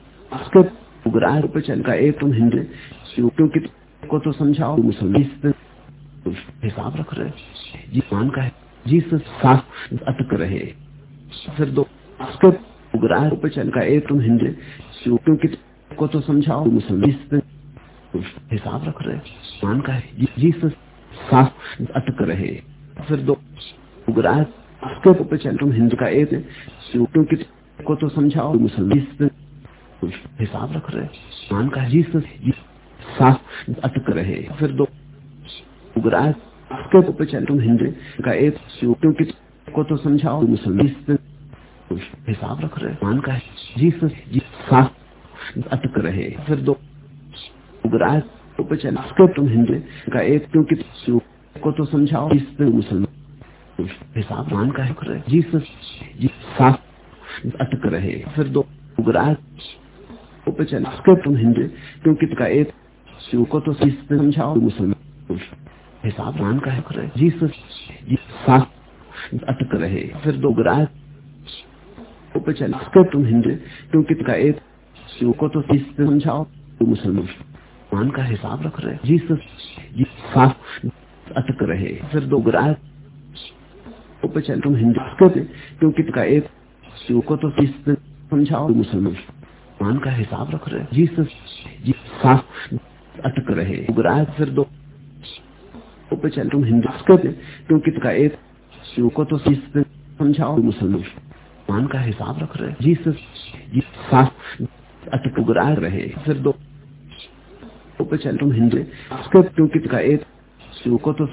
ग्राह पे चल का एक तुम हिंदू क्योंकि को तो समझाओ मुसलमान हिसाब रख रहे जी, मान का है। जीसस सांस अटक रहे फिर दो चल का एक तुम हिंदू। क्योंकि को तो समझाओ, मुसलमान हिसाब रख रहे मान का है। जीसस सांस अटक रहे फिर दो ग्राह उसके पे चल तुम हिंदू का एक क्योंकि को तो समझाओ, मुसलमान हिसाब रख रहे मान का जीसस सांस अटक रहे फिर दो ग्राह उसके पे चल तुम हिंदू का एक क्योंकि को तो समझाओ मुसलमान हिसाब रख रहे मान का जीसस सांस अटक रहे फिर दो ग्राह पे चल उसके तुम हिंदू का एक क्योंकि को तो समझाओ इस मुसलमान हिसाब मान का रख रहे जीसस सांस अटक रहे फिर दो ग्राह पे चल उसके तुम हिंदू क्योंकि का एक को तो समझाओ मुसलमान हिसाब मान का रहे जीसस सांस अटक रहे। फिर दो ग्राह पे चल। उसके तुम हिंदू, क्योंकि का एक को तो समझाओ मुसलमान। मान का हिसाब रख रहे। जीसस सांस अटक रहे। फिर दो ग्राह पे चल। तुम हिंदू क्योंकि का एक को तो समझाओ मुसलमान। मान का हिसाब रख रहे। जी जीसस सांस अटक रहे। ग्राह फिर दो पे चल, तुम हिंदू क्योंकि का एक को तो समझाओ, मुसलमान मान का हिसाब रख रहे जीसस सांस अटक ग्राह रहे फिर दो पे चल, तुम हिंदू क्योंकि का एक को तो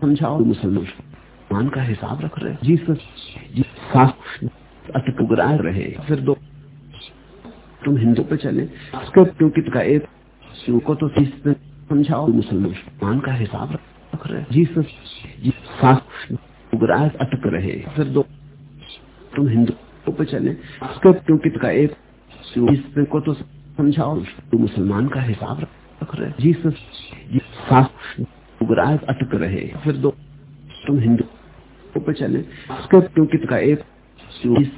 समझाओ, मुसलमान मान का हिसाब रख रहे जीसस सांस अटक ग्राह रहे फिर दो, तुम हिंदू पे चले क्योंकि का एक शिव को तो समझाओ मुसलमान का हिसाब रख रहे जीसस शास्त्र अटक रहे फिर दो तुम हिंदू पे चले। क्योंकि एक को तो समझाओ तो मुसलमान का हिसाब रख रहे जीसस शास्त्र अटक रहे फिर दो तुम हिंदू पे चले। क्योंकि एक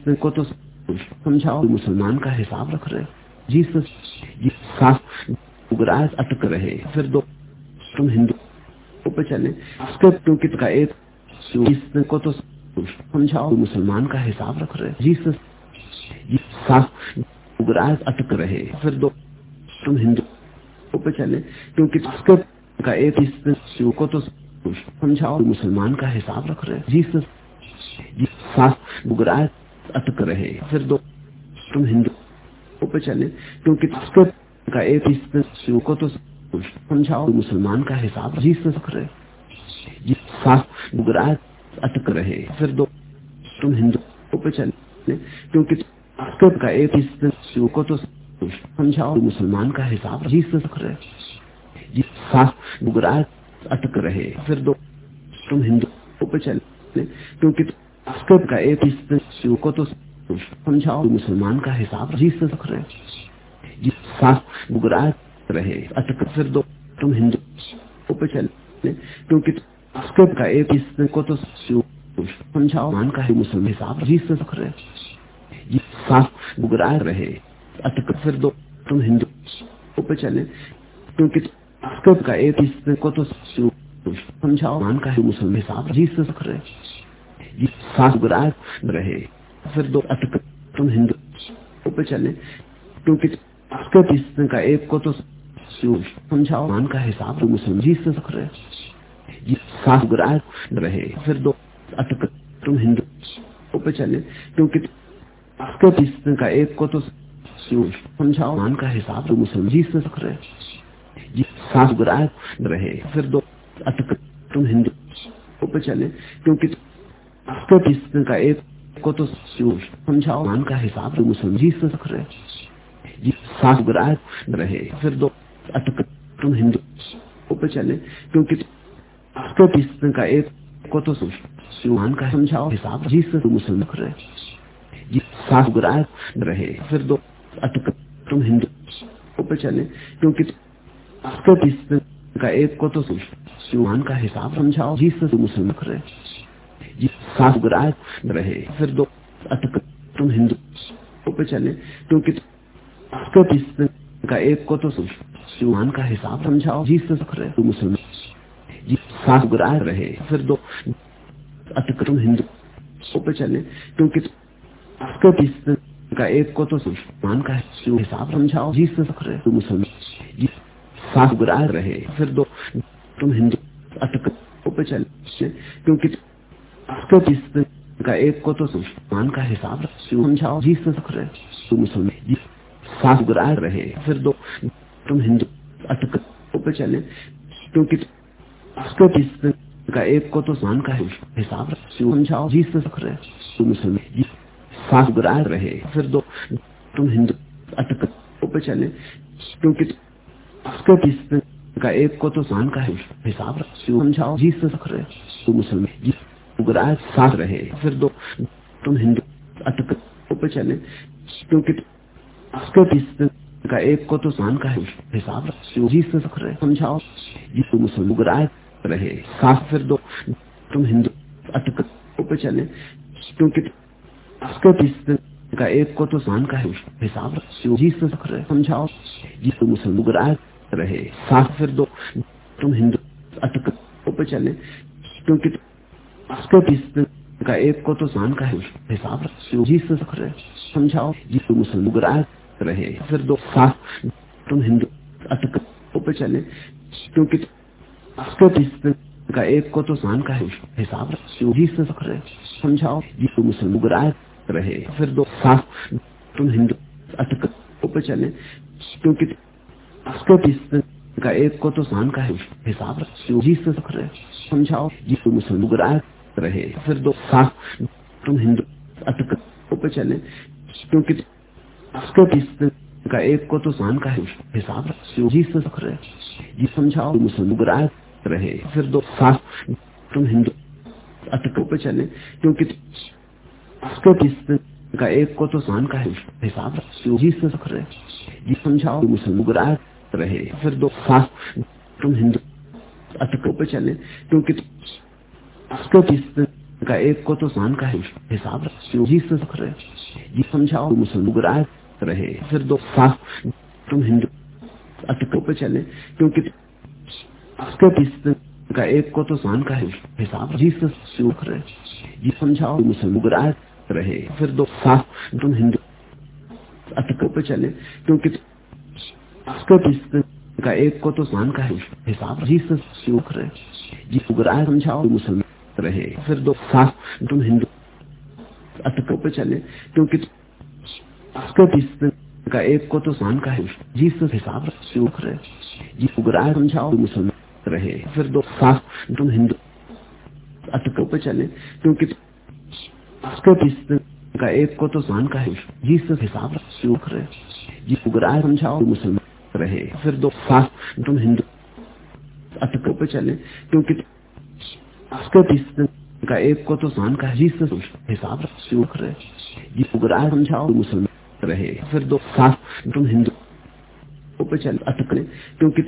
को तो समझाओ मुसलमान का हिसाब रख रहे जीसस शास्त्र अटक रहे फिर दो तुम हिंदू पे चले का एक को तो समझाओ मुसलमान का हिसाब रख रहे जीसस शास्त्र अटक रहे फिर दो तुम हिंदू पे चले क्योंकि का एक शिव को तो समझाओ मुसलमान का हिसाब रख रहे जीसस शास्त्र अटक रहे फिर दो तुम हिंदू पे चले क्योंकि का एक शिव को तो समझाओ। मुसलमान का हिसाब जीसस रख रहे अटक रहे फिर दो तुम हिंदू पे चले क्योंकि का एक को तो समझाओ। मुसलमान का हिसाब जीसस रख रहे शास्त्र अटक रहे फिर दो तुम हिंदू पे चले क्योंकि का एक को तो समझाओ। मुसलमान का हिसाब जीसस रख रहे शास्त्र रहे। अटक फिर दो तुम हिंदू पे चले। क्योंकि का एक को तो समझाओ, मान का है मुसलमान हिसाब जीसस रख रहे। शास्त्र रहे। अटक फिर दो तुम हिंदू पे चले। क्योंकि का एक को तो समझाओ, मान का है मुसलमान हिसाब जीसस रख रहे। शास्त्र रहे। फिर दो अटक तुम हिंदू पे चले। क्योंकि का एक को तो समझाओ। मान का हिसाब मुसलमान जीसस रख रहे शास्त्र रहे। फिर दो अटक तुम हिंदू पे चले। क्योंकि उसके का एक को तो समझाओ। मान का हिसाब मुसलमान जीसस रख रहे शास्त्र रहे। फिर दो अटक तुम हिंदू पे चले। क्योंकि उसके का एक को तो समझाओ। मान का हिसाब मुसलमान जीसस रख रहे शास्त्र रहे। फिर दो अटक तुम हिंदू पे चले, क्योंकि उसके का एक को तो मान का समझाओ, हिसाब जीसस मुसलमान रख रहे शास्त्र रहे फिर दो अटक तुम हिंदू पे चले, क्योंकि उसके का एक को तो मान का हिसाब समझाओ जीसस मुसलमान रख रहे शास्त्र रहे फिर दो अटक तुम हिंदू पे चले, क्योंकि उसके का एक को तो मान का हिसाब समझाओ। जीसस रख रहे मुसलमान शास्त्र रहे फिर दो अटक तुम हिंदू पे चले। क्योंकि उसके का एक को तो मान का हिसाब समझाओ। जीसस रख रहे मुसलमान शास्त्र रहे फिर दो तुम हिंदू अटक पे चले। क्योंकि उसके का एक को तो मान का हिसाब समझाओ। जीसस रख रहे तुम मुसलमान शास्त्र रहे। फिर दो तुम हिंदू अटक पे चले। क्योंकि उसके का एक को तो मान का हिसाब समझाओ जीसस रख रहे तुम मुसलमान शास्त्र रहे। फिर दो तुम हिंदू अटक पे चले। क्योंकि उसके का एक को तो मान का हिसाब समझाओ जीसस रख रहे तुम मुसलमान साथ रहे। फिर दो तुम हिंदू अटक पे चले। क्योंकि उसके का एक को तो मान का हिसाब रहे, समझाओ। जिसको मुसलमान रहे साथ फिर दो, तुम हिंदू अटक पे चले, क्योंकि उसके का एक को तो मान का हिसाब रहे, समझाओ। जिसको मुसलमान रहे साथ फिर दो, तुम हिंदू अटक पे चले, क्योंकि उसके का एक को तो मान का हिसाब रहे, समझाओ। जिसको रहे फिर दो तुम हिंदू अटक पे चले, क्योंकि उसके का एक को तो मान का हिसाब रख रहे समझाओ जिसको मुसलमान रहे फिर दो साथ तुम हिंदू अटक पे चले, क्योंकि उसके का एक को तो मान का हिसाब रख रहे समझाओ जिसको मुसलमान रहे फिर दो साथ तुम हिंदू अटक पे चले, क्योंकि का एक को तो सान का हिसाब जी से समझाओ मुसलमान रहे। फिर दो तुम हिंदू अटको पे चले, क्योंकि उसके का एक को तो सान का हिसाब जी से रहे जी समझाओ मुसलमान रहे। फिर दो सास, तुम हिंदू अटको पे चले, क्योंकि उसके का एक को तो सान का हिसाब जी से रहे जी समझाओ मुसलमान रहे। फिर दो तुम हिंदू अटको पे चले, क्योंकि का एक को तो सान का हिसाब जी रहे जी समझाओ मुसलमान रहे। फिर दो सास तुम हिंदू अटको पे चले, क्योंकि का एक को तो सान का हिसाब जी रहे जी सुगराय समझाओ मुसलमान रहे। फिर दो सास तुम हिंदू अटको पे चले, क्योंकि उसके का एक को तो सान का है। जी से हिसाब रहे जी समझाओ, मुसलमान रहे। फिर दो तुम हिंदू अटको पे चले, क्योंकि का एक को तो सान का है। जी से हिसाब रहे जी उग्राह समझाओ, मुसलमान रहे। फिर दो तुम हिंदू अटको पे चले, क्योंकि का एक को तो सान का है। जी हिसाब रहे जी उग्राह समझाओ, मुसलमान रहे। फिर दो तुम हिंदू पे चल अटकले क्योंकि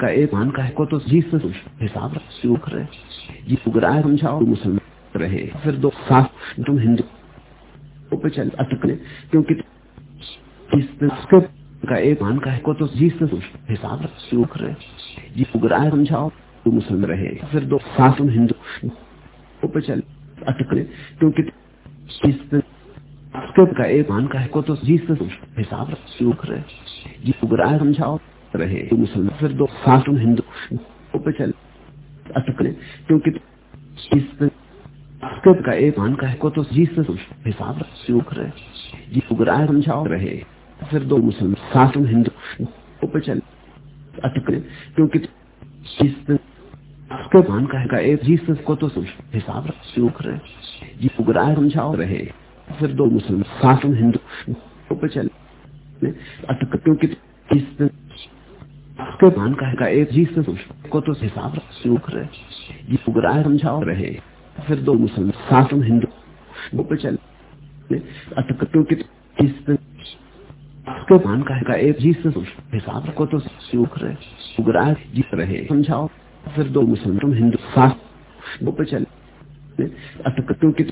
का एक मान का है, को तो हिसाब सुख रहे। जी उग्राह समझाओ मुसलमान रहे। फिर दो सास तुम हिंदू पे चल अटकले क्योंकि का एक मान का है, को तो जी से हिसाब सुख रहे। जी उग्राह समझाओ तो मुसलमान रहे। फिर दो सास तुम हिंदू पे चल अटकले क्योंकि का एक मान का है, को तो जी से हिसाब सुख रहे जी उग्राह समझाओ। रहे तो मुसलमान, फिर दो तुम हिंदू पे चल। अटकले क्योंकि का एक मान का है, को तो जी से हिसाब सुख रहे जी उग्राह समझाओ। रहे, फिर दो मुसलमान तुम हिंदू पे चल। अटकले क्योंकि उसके मान का है, का एक जी से को तो हिसाब सुख रहे जी उग्राह समझाओ। रहे फिर दो मुसलमान सास हिंदू पे चले। अटक की उसके मान का है एक जी से को तो हिसाब सुख रहे जी उग्राह समझाओ रहे फिर दो मुसलमान सास हिंदू पे चल। अटक की उसके मान का है एक जी से हिसाब को तो सुख रहे उग्राह जीत रहे समझाओ। फिर दो मुसलमान हिंदू वो पे चल अटक क्योंकि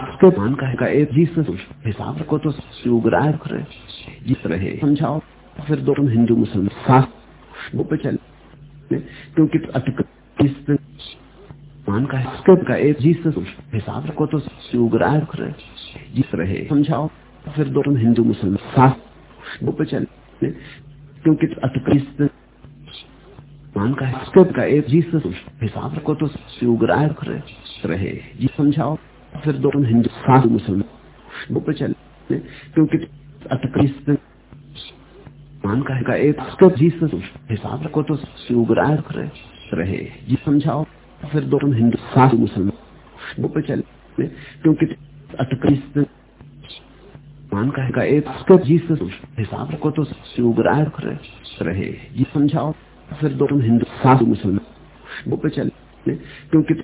उसके मान का है एक जी से हिसाब को तो उग्राह रहे जीत रहे। समझाओ, फिर दो हिंदू, मुसलमान वो पे चल। क्योंकि मान का है का एक जी से हिसाब को तो उग्राह रहे जीत रहे। समझाओ, फिर दो हिंदू, मुसलमान वो पे चल। क्योंकि अटक मान का है का एक जी से हिसाब को तो उग्राह रहे। जी समझाओ। फिर दो तुम हिंदू सास मुसलमान वो पे चल क्योंकि मान का है एक उसके जी से हिसाब को तो उग्राह रहे। जी समझाओ, फिर दो तुम हिंदू सास मुसलमान वो पे चल क्योंकि मान का है एक उसके जी से हिसाब रखो तो उग्राह रहे। जी समझाओ, फिर दो तुम हिंदू सास मुसलमान वो पे चल क्योंकि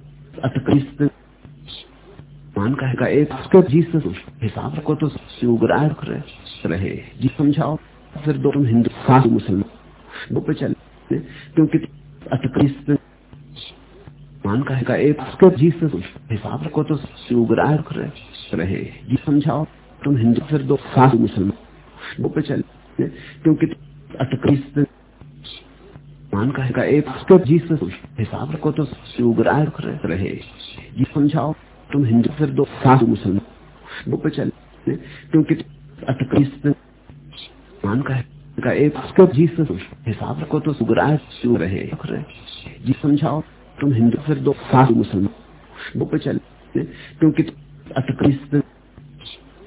अटक मान कहेगा, एक उसके जी से हिसाब को तो उग्राह रहे जी समझाओ, फिर दो तुम हिंदू सास मुसलमान वो पे चल। क्योंकि अटक मान का है एक उसके जी से हिसाब को तो उग्राह रहे जी समझाओ, तुम हिंदू, फिर दो सास मुसलमान वो पे चल। क्योंकि अटक मान कहेगा, एक उसके जी से हिसाब को तो उग्राह रहे। जी समझाओ तुम हिंदू, फिर दो सास मुसलमान। पे चल। क्योंकि मान का है। एक उसके जी हिसाब को तो उग्राह रहे? जी समझाओ। तुम हिंदू, फिर दो सास मुसलमान। वो पे चल। क्योंकि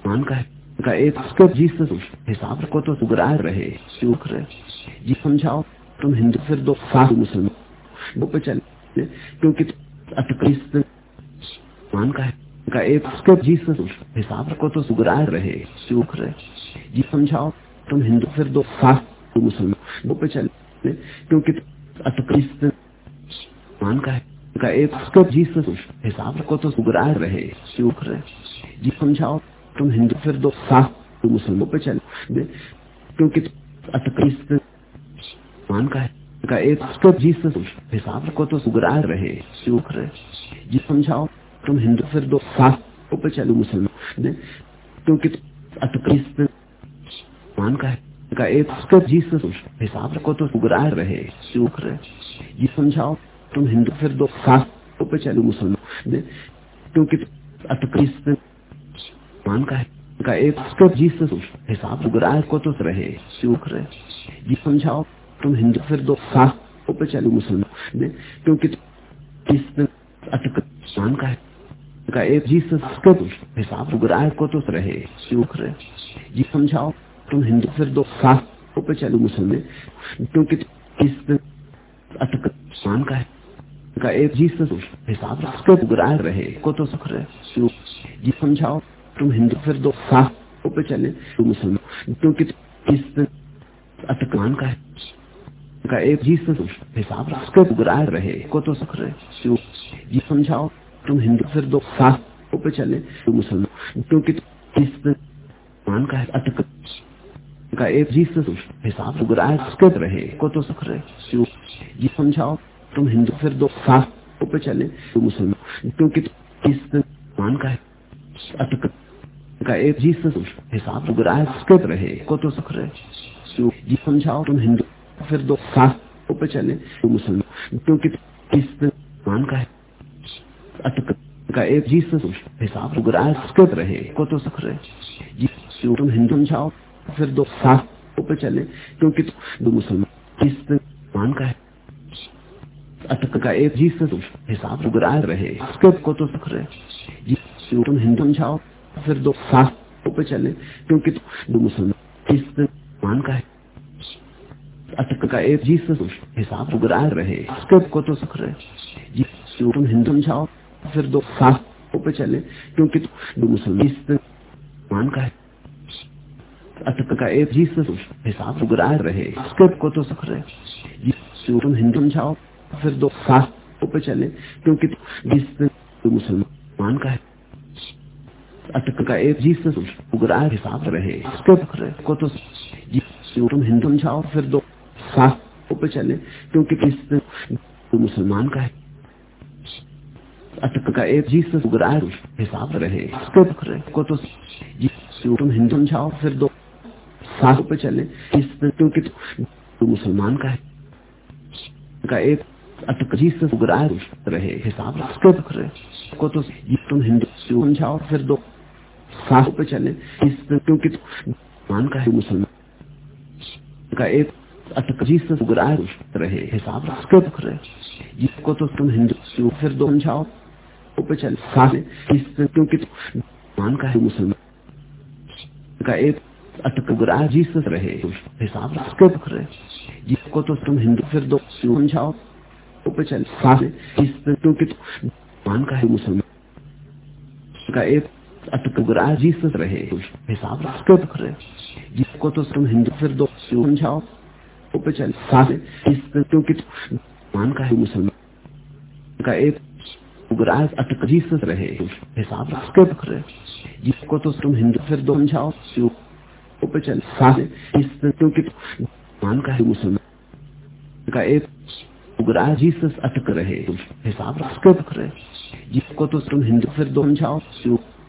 मान का है। का एक उसके जी से हिसाब को तो उग्राह रहे। सुख रहे? जी समझाओ। तुम हिंदू, फिर दो सास मुसलमान। वो पे चल। क्योंकि अटक मान का है का एक उसके जीसस हिसाब रखो तो सुगराय रहे, सुख रहे। जी समझाओ, तुम हिंदू, फिर दो सास मुसलमान, दो पे चले। क्योंकि मान का है का एक उसका जीसस हिसाब रखो तो सुगराय रहे, सुख रहे। जी समझाओ, तुम हिंदू, फिर दो सास मुसलमानों पे चले। क्योंकि मान का है का एक उसका जीसस हिसाब रखो तो सुगराय रहे, सुख रहे। जी समझाओ तुम हिंदू फिर दो सास पे चलो मुसलमान क्योंकि मान का है, का एक उसका जीसस हिसाब रखो तो सुगराय रहे सुख रहे। जी समझाओ, तुम हिंदू फिर दो सास पे चलो मुसलमान क्योंकि मान का है, का एक उसका जीसस हिसाब सुगराय को तो रहे सुख रहे। जी समझाओ, तुम हिंदू फिर दो सास पे चलो मुसलमान क्योंकि अटक मान का है का एक जीसस का हिसाब सुगराय को तो रहे सुख रहे। जी समझाओ, तुम हिंदू, फिर दो सास पे चलो मुसलमान। क्योंकि अटक मान का है। का एक जीसस हिसाब उसके सुगराय रहे को तो सुख रहे जी समझाओ, तुम हिंदू, फिर दो सास पे चले तो मुसलमान। क्योंकि अटक मान का है। का एक जीसस हिसाब उसके सुगराय रहे को तो सुख रहे जी समझाओ तुम हिंदू फिर दो सास पे चले तो मुसलमान क्योंकि मान का है, अटक का एक हिसाब रहे को तो रहे समझाओ, तुम हिंदू फिर दो सास पे चले तो मुसलमान क्योंकि मान का है, अटक का एक हिसाब उसके रहे को तो सुख रहे समझाओ, तुम हिंदू फिर दो सास पे चले मुसलमान क्योंकि मान का है अटक का एक जीसस हिसाब उसके रहे को तो सुख रहे जी तुम हिंदू समझाओ फिर दो सास पे चले क्योंकि दो मुसलमान मान का है। अटक का एक जीसस हिसाब सुगराय रहे उसके को तो सुख रहे तुम हिंदू समझाओ फिर दो सास पे चले क्योंकि दो मुसलमान मान का है। अटक का एक जीसस हिसाब सुगराय रहे उसके को तो सुख रहे जी तुम हिंदू समझाओ फिर दो सास पे चले, क्योंकि दो मुसलमान का है। अटक का एक जीसस हिसाब सुगराय रहे को तो सुख रहे तुम हिंदू समझाओ, फिर दो सास पे चले, क्योंकि दो मुसलमान का है। अटक का एक जीसस उगरा हिसाब रहे रहे को तो तुम हिंदू समझाओ, फिर दो सास पे चले, क्योंकि दो मुसलमान का है। अटक का एक जीसस उगराय हिसाब रहे। उसके को तो तुम हिंदू समझाओ, फिर दो सास पे चले। क्योंकि तो मुसलमान का है। का एक अटक जीसस उगराय रहे। हिसाब रहे। को तो तुम हिंदू समझाओ, फिर दो सास पे चले। क्योंकि मान का है। मुसलमान का एक अटक जीसस उगराय रहे। हिसाब रहे। जिसको तो तुम हिंदू फिर दो समझाओ। पे चले क्योंकि मान का है मुसलमान। का एक अटक उगराय जीसस रहे हिसाब रहे। जिसको तो तुम हिंदू फिर दो समझाओ? पे चले क्योंकि मान का है मुसलमान। का एक अटक उगराय जीसस रहे हिसाब सुख रहे। जिसको तो तुम हिंदू फिर दो समझाओ? पे चले क्योंकि मान का है मुसलमान। का एक उगराज अटक जीसस रहे। हिसाब उसके सुख रहे। जिसको तो तुम हिंदू फिर दो समझाओ पे चले। क्योंकि मान का है मुसलमान का एक उगराज जीसस अटक रहे। हिसाब उसके सुख रहे। जिसको तो तुम हिंदू फिर दो समझाओ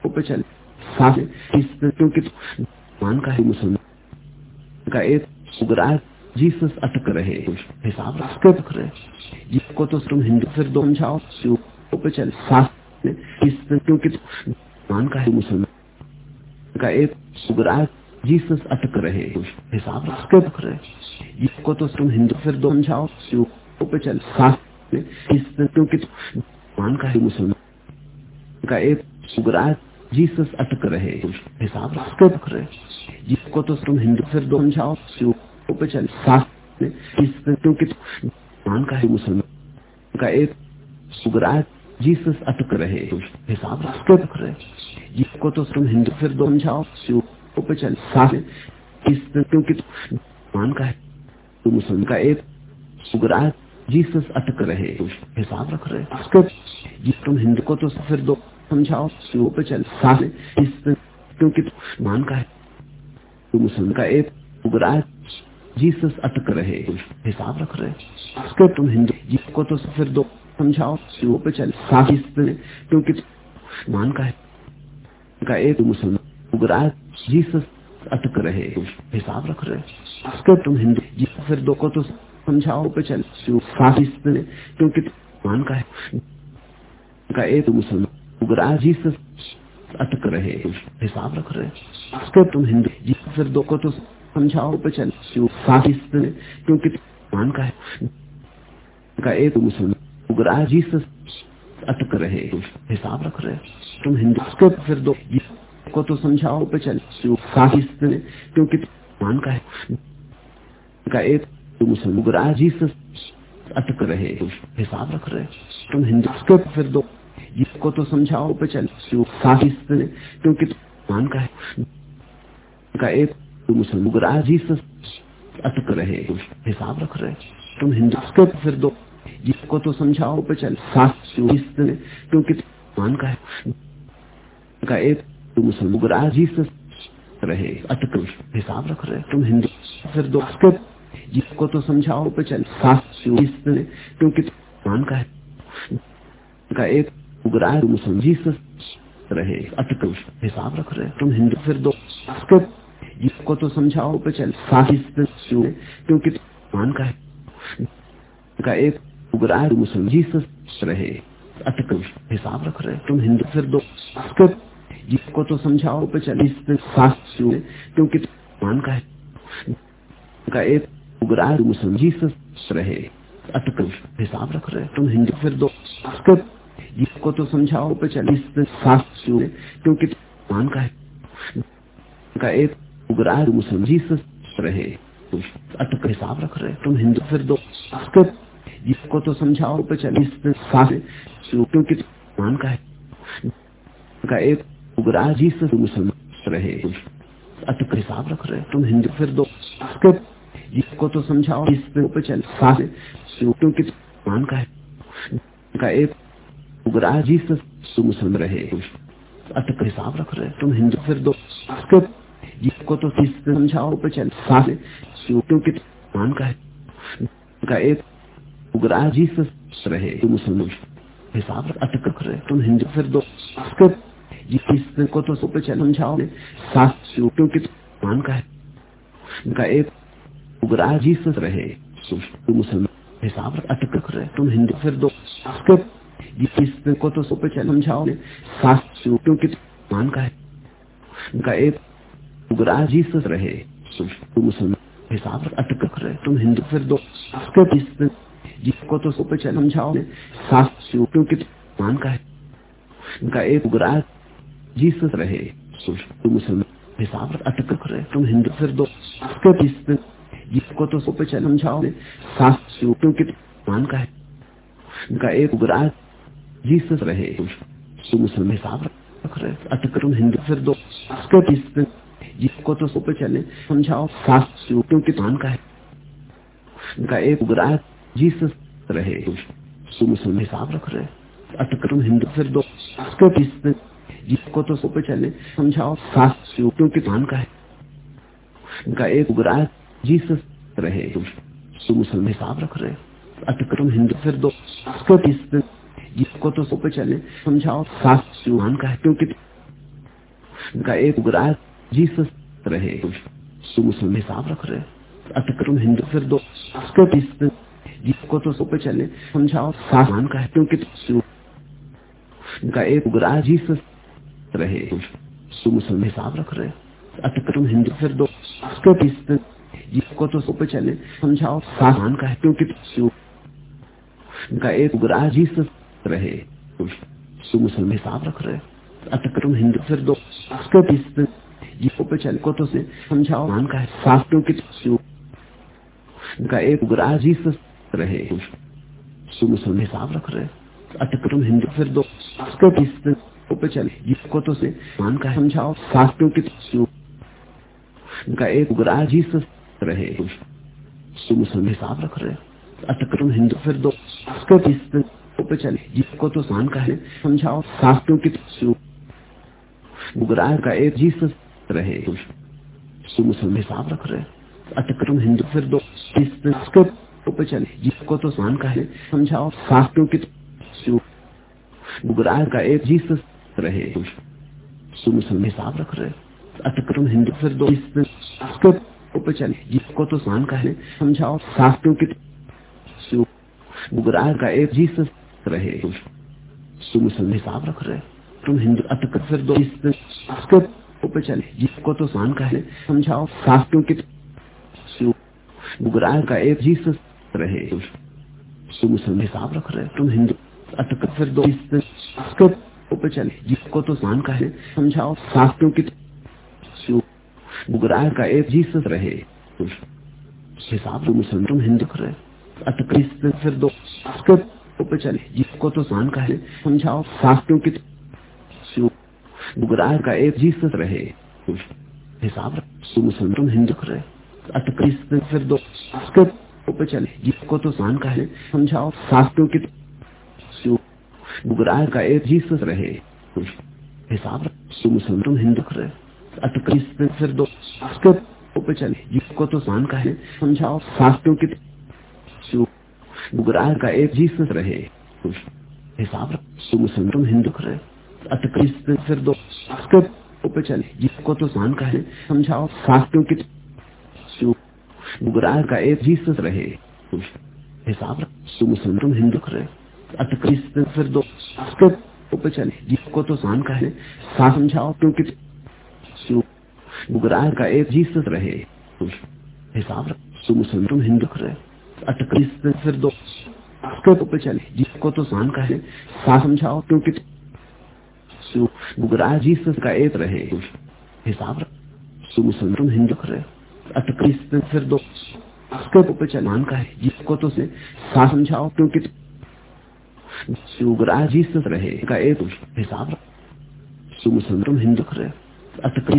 पे चले। क्योंकि मान का है मुसलमान का एक उगराज जीसस अटक रहे। हिसाब उसके सुख रहे। जिसको तो तुम हिंदू फिर दो समझाओ पे चले, सास क्योंकि मान का है मुसलमान। का एक उगराज जीसस अटक रहे हिसाब सुख रहे जिसको तो तुम हिंदू फिर दो समझाओ पे चले, सास क्योंकि मान का है मुसलमान। का एक उगराज जीसस अटक रहे हिसाब सुख रहे जिसको तो तुम हिंदू फिर दो समझाओ पे चले, सास क्योंकि मान का है मुसलमान। का एक उगराज जीसस अटक रहे। हिसाब रख। रख रहे। जिसको तो तुम हिंदू फिर दो समझाओ पे चल। इस क्योंकि मान का है तो मुसलमान का एक उगरा जीसस अटक रहे। हिसाब रख। रहे उसके जी तुम हिंदू को तो फिर दो समझाओ शुरू पे चल। इस क्योंकि मान का है तो मुसलमान का एक उगरा जीसस अटक रहे। हिसाब रख। रहे उसके तुम हिंदू जिसको तो फिर दो समझाओ शुरू पे चल। इस क्योंकि मान का है, का एक मुसलमान उगरा जीसस अटक रहे हिसाब रख रहे उसके तुम हिंदू जी फिर दो को तो समझाओ पे चल क्योंकि मान का है, का एक मुसलमान उगरा जीसस अटक रहे हिसाब रख रहे उसके तुम हिंदू जी फिर दो को तो समझाओ पे चल क्योंकि मान का है, का एक मुसलमान उगरा जीसस अटक रहे, हिसाब रख रहे। तुम हिंदू उसके फिर दो। को तो समझाओ पे चल। साथ क्योंकि मान का है। का एक मुसलमान उगरा जीसस अटक रहे, हिसाब रख रहे। तुम हिंदू उसके फिर दो। जिसको तो समझाओ पे चल। इस क्योंकि मान का है। का एक मुसलमान उगरा जीसस अटक रहे, हिसाब रख रहे। तुम हिंदू उसके फिर दो। जिसको तो समझाओ पे चल। साथ इस क्योंकि मान का है, का एक मुसलमान रहे अटक हिसाब रख रहे तुम हिंदू। फिर दो उसके जिसको तो समझाओ पे चल। साथ इस क्योंकि मान का है, का एक उगरा मुसलमान जीसस रहे अटक हिसाब रख रहे तुम हिंदू। फिर दो उसके जिसको तो समझाओ पे चल। इस क्योंकि मान का है, का एक उगरा मुसलमान जीसस रहे। अटक हिसाब रख रहे तुम हिंदू फिर दो जिसको तो समझाओ पे चल क्योंकि मान का है। का एक उगरा मुसलमान जीसस रहे। अटक हिसाब रख रहे तुम हिंदू फिर दो जिसको तो समझाओ पे चल क्योंकि मान का है। का एक उगरा मुसलमान जीसस रहे। अटक हिसाब रख रहे तुम हिंदू फिर दो जिसको तो समझाओ पे चल। इस क्योंकि मान का है। का एक उगरा जीसस मुसलमान रहे अटक हिसाब रख रहे तुम हिंदू फिर दो। जिसको तो समझाओ, इस पे ऊपर चल। साथ क्योंकि मान का है। का एक उगरा जीसस मुसलमान रहे अटक हिसाब रख रहे तुम हिंदू फिर दो। जिसको तो इस समझाओ पे चल। साथ क्योंकि मान का है। का एक उगरा जीसस रहे मुसलमान हिसाब अटक रहे तुम हिंदू फिर दो। को तो सुपर समझाओ साथ क्योंकि मान का है। का एक उगरा जीसस रहे मुसलमान हिसाब अटक रहे तुम हिंदू फिर दो। को तो सुपर समझाओ साथ क्योंकि मान का है। का एक उगरा जीसस रहे मुसलमान हिसाब अटक रहे तुम हिंदू फिर दो। जिसको तो सुपर समझाओ। साथ क्योंकि मान का है। का एक उगरा जीसस रहे। मुसलमान हिसाब अटक रहे तुम हिंदू फिर दो। जिसको तो सुपर समझाओ। साथ क्योंकि मान का है। का एक उगरा जीसस रहे। तुम मुसलमान हिसाब रख रहे अटक तुम हिंदू फिर दो। उसके जिसको तो सुपर चले समझाओ। साथ क्योंकि मान का है। उनका एक उगरा जीसस रहे। हिसाब रख रहे अटक तुम हिंदू फिर दो जिसको तो सुपर चले, समझाओ। साथ क्योंकि मान का है। का एक उगरा जीसस रहे। मुसलमान हिसाब रख रहे अटक तुम हिंदू फिर दो जिसको तो सुपर चले, समझाओ। मान का है। क्योंकि का एक उगरा जीसस रहे। मुसलमान हिसाब रख रहे अटक तुम हिंदू फिर दो जिसको तो सुपर चले समझाओ साथ मान का है, क्योंकि का एक उगरा जीसस रहे। मुसलमान हिसाब रख रहे अटक तुम हिंदू फिर दो। उसके जिस जिसको तो सुपर चले समझाओ साथ मान का है, क्योंकि का एक उगरा जीसस रहे। मुसलमान हिसाब रख रहे अटक तुम हिंदू फिर दो। उसके जिस जिसको पे चले को तो से समझाओ मान का है साथ क्योंकि का एक उगरा जीसस रहे। मुसलमान हिसाब रख रहे अटक तुम हिंदू फिर दो। किस पे चले। जिसको तो से मान का समझाओ। शास्त्रों की का एक उग्राह जी से रहे। सुमुसलमान हिसाब रख रहे अटक तुम हिंदू फिर दो। किस पे चले। जिसको तो शान का है, समझाओ। शास्त्रों की उग्राह का एक जी से रहे। सुमुसलमान हिसाब रख रहे अटक तुम हिंदू फिर दो। पे चले। जिसको तो शान का है, समझाओ। शास्त्रों की उग्राह का एक जी रहे। सुमुसलमान हिसाब रख रहे। अटक तुम हिंदू फिर दो इसके पे चले। जिसको तो शान का है, समझाओ। शास्त्रों की उग्राह का एक जी रहे। सुमुसलमान हिसाब रख रहे। तुम हिंदू अटक फिर दो इसके पे चले। जिसको तो शान का है, समझाओ। शास्त्रों की उग्राह का एक जी रहे। सुमुसलमान हिसाब रख रहे तुम हिंदू अटक फिर दो। पे चले। जिसको तो शान का है, समझाओ। शास्त्रों की उग्राह का एक जी से रहे। हिसाब मुसलमान तुम हिंदू रहे अटक फिर दो। पे चले। जिसको तो शान का है, समझाओ। शास्त्रों की उग्राह का एक जी से रहे। हिसाब मुसलमान तुम हिंदू रहे अटक फिर दो। पे चले। जिसको तो शान का है, समझाओ। शास्त्रों की उग्राह का एक जी से रहे। हिसाब मुसलमान तुम हिंदू रहे। अटक फिर दो पे चले। जिसको तो शान का है, समझाओ। शास्त्रों की उग्राह का एक जी से रहे। हिसाब मुसलमान तुम हिंदू रहे। अटक फिर दो पे चले। जिसको तो शान का है, समझाओ। शास्त्रों की उग्राह का एक जी से रहे। हिसाब मुसलमान तुम हिंदू रहे अटक फिर दो पे चले। जिसको तो शान का है सा समझाओ, क्योंकि उग्राह का एक जी से रहे। हिसाब मुसलमान तुम हिंदू रहे अटक फिर दो पे चले। जिसको तो शान का है सा समझाओ, क्योंकि उग्राह जी से का एक रहे। हिसाब मुसलमान तुम हिंदू रहे अटक का है। जिसको तो से समझाओ, क्योंकि जी से रहे। का एक हिसाब मुसलमान तुम हिंदू रहे। अटक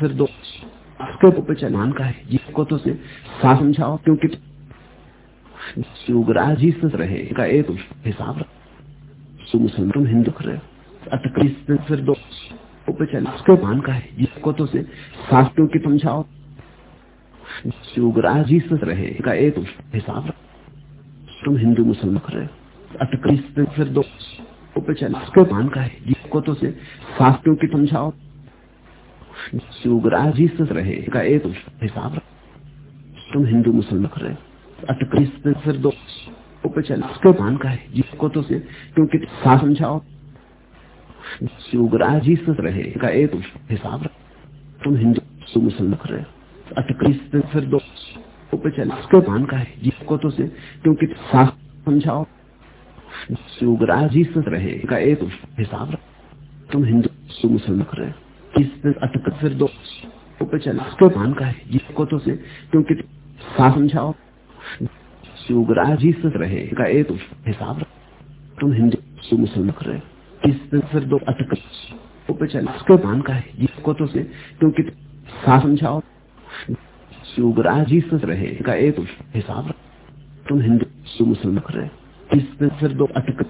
फिर दो इसके पे चले का है। जिसको तो से समझाओ, क्योंकि उग्राह जी से रहे। का एक हिसाब मुसलमान तुम हिंदू रहे। अटक फिर दो चले उसके मान का है। जिसको तो से शास्त्रों की समझाओ। उग्राह जी से रहे। का एक हिसाब तुम हिंदू मुसलमान रहे अटक फिर दो पे चले। मान का है जिसको तो से शास्त्रों की समझाओ उग्राह जी से रहे। का एक हिसाब तुम हिंदू मुसलमान रहे अटक फिर दो पे चले। मान का है जिसको तो से क्योंकि समझाओ उग्राह जी से रहे। का एक हिसाब तुम हिंदू मुसलमान रहे अटक फिर दो पे चले? उसके का है। जिसको तो से क्योंकि समझाओ। उग्राह जी से रहे। का एक हिसाब तुम हिंदू मुसलमान रहे। इस अटक फिर दो पे चले? उसके का है। जिसको तो से क्योंकि सा समझाओ। उग्राह जी से रहे। का एक हिसाब तुम हिंदू मुसलमान रहे। इस फिर दो? अटक चले? उसके मान का है। जिसको तो से क्योंकि सा समझाओ। उग्राह जी से रहे। का एक हिसाब तुम हिंदू मुसलमान रहे। इस फिर दो अटक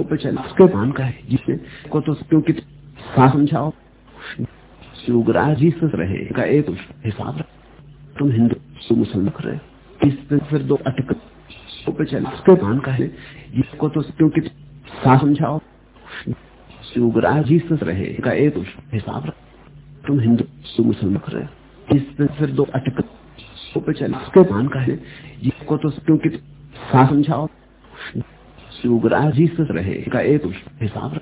उसके मान का है। जिससे को तो क्योंकि समझाओ उग्राह जी से रहे। का एक हिसाब तुम हिंदू मुसलमान रहे। इस फिर दो अटक उसके मान का है। जिसको तो क्योंकि समझाओ उग्राह जी से रहे। का एक हिसाब तुम हिंदू मुसलमान रहे। इस फिर दो अटक पे चले। उसके मान का है जिसको तो क्योंकि समझाओ। उग्राह जी से रहे। का एक हिसाब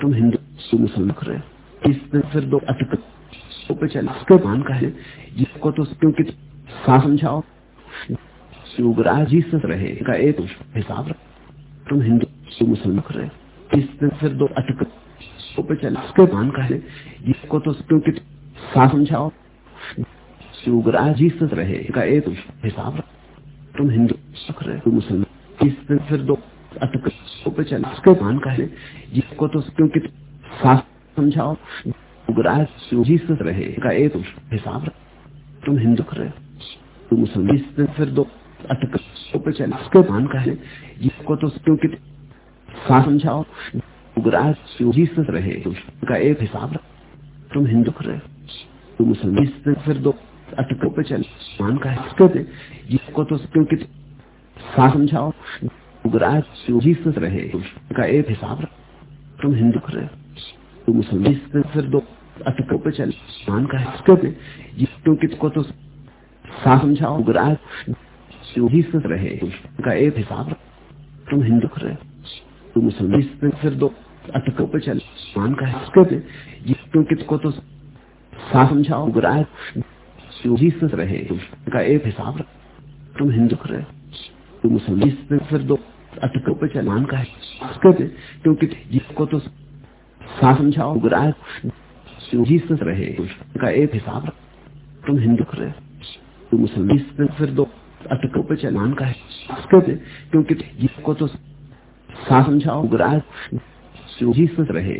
तुम हिंदू मुसलमान रहे। इस फिर दो अटक पे चले। उसके मान का है जिसको तो क्योंकि समझाओ। उग्राह जी से रहे। का एक हिसाब तुम हिंदू मुसलमान रहे। इस फिर दो अटक पे चले। उसके मान का है जिसको तो क्योंकि समझाओ। उग्राह जी से रहे का एक हिसाब तुम हिंदू रहे तुम मुसलमान। इस फिर दो अटक पे चला। उसके मान का है। जिसको तो क्योंकि साफ़ समझाओ। बुराई सूझी से रहे का एक हिसाब तुम हिंदू रहे तुम मुसलमान। फिर दो अटक पे चला। उसके मान का है। जिसको तो क्योंकि समझाओ। बुराई सूझी से रहे का एक हिसाब तुम हिंदू रहे तुम मुसलमान फिर दो अटक पे चला। मान का है जिसको तो क्योंकि समझाओ। बुराई सूझी से रहे का एक हिसाब तुम हिंदू रहे तुम मुसलमान फिर दो अटको पे चल। मान का है क्योंकि को तो समझाओ। बुराई सूझी से रहे का एक हिसाब तुम हिंदू रहे तुम मुसलमान फिर दो अटकों पे चल। मान का है क्योंकि को तो समझाओ बुराई सूझी से रहे का एक हिसाब तुम हिंदू रहे, तुम मुसलमान फिर दो अटको पे चलान का है। क्योंकि जिसको तो समझाओ बुराई सूझी से रहे का एक हिसाब तुम हिंदू रहे, तुम मुसलमान फिर दो अटको पे चलान का है। क्योंकि जिसको तो समझाओ बुराई सूझी से रहे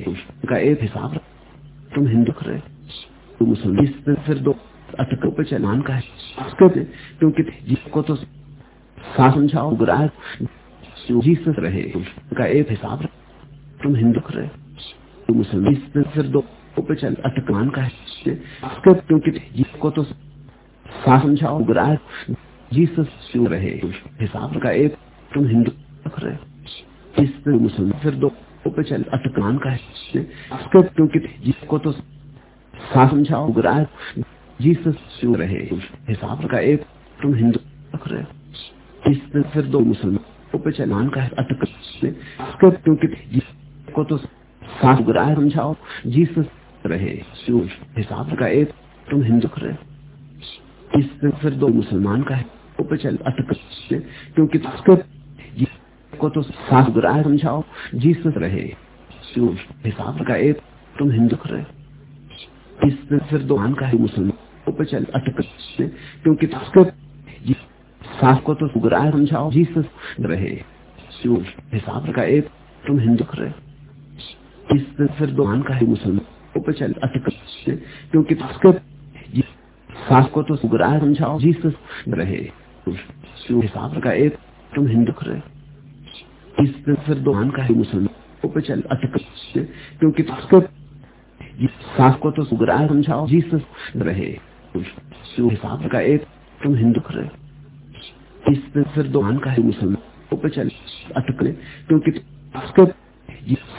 का एक हिसाब रख। तुम हिंदू रहे तुम मुसलमान फिर दो अटकों पे चलान का है क्योंकि जिसको तो समझाओ। बुराई सूझी से रहे। का एक हिसाब तुम हिंदू रहे। तुम मुसलमान फिर दो चल? अटकमान का है क्योंकि जिसको तो समझाओ। बुराई जीसस रहे? हिसाब का एक तुम हिंदू रहे। मुसलमान फिर दो चल? अटकमान का है क्योंकि जिसको तो साफ़ समझाओ। बुराई जीसस क्यों रहे, हिसाब का एक तुम हिंदू रख रहे इस फिर दो मुसलमान पे चलान का है, अटक क्योंकि जिसको तो साफ़ बुराई समझाओ। जीसस रहे हिसाब का एक तुम हिंदू रहे इस फिर दो मुसलमान का है पे चल अटक क्योंकि को तो साफ़ बुराई समझाओ। जीसस रहे हिसाब का एक तुम हिंदू रहे इस फिर दो मान का है, मुसलमान पे चल अटक क्योंकि साफ़ को तो बुराई समझाओ जीसस रहे। हिसाब का एक तुम हिंदू रहे इस फिर दो मान का है, मुसलमान पे चल अटक क्योंकि साफ़ को तो बुराई समझाओ जीसस रहे। हिसाब का एक तुम हिंदू रहे इस फिर दो मान का है, मुसलमान पे चल अटक क्योंकि साफ़ को तो बुराई समझाओ। जीसस रहे। हिसाब का एक तुम हिंदू रहे इस पे फिर दो का है मुसलमान। पे चल। अटक क्योंकि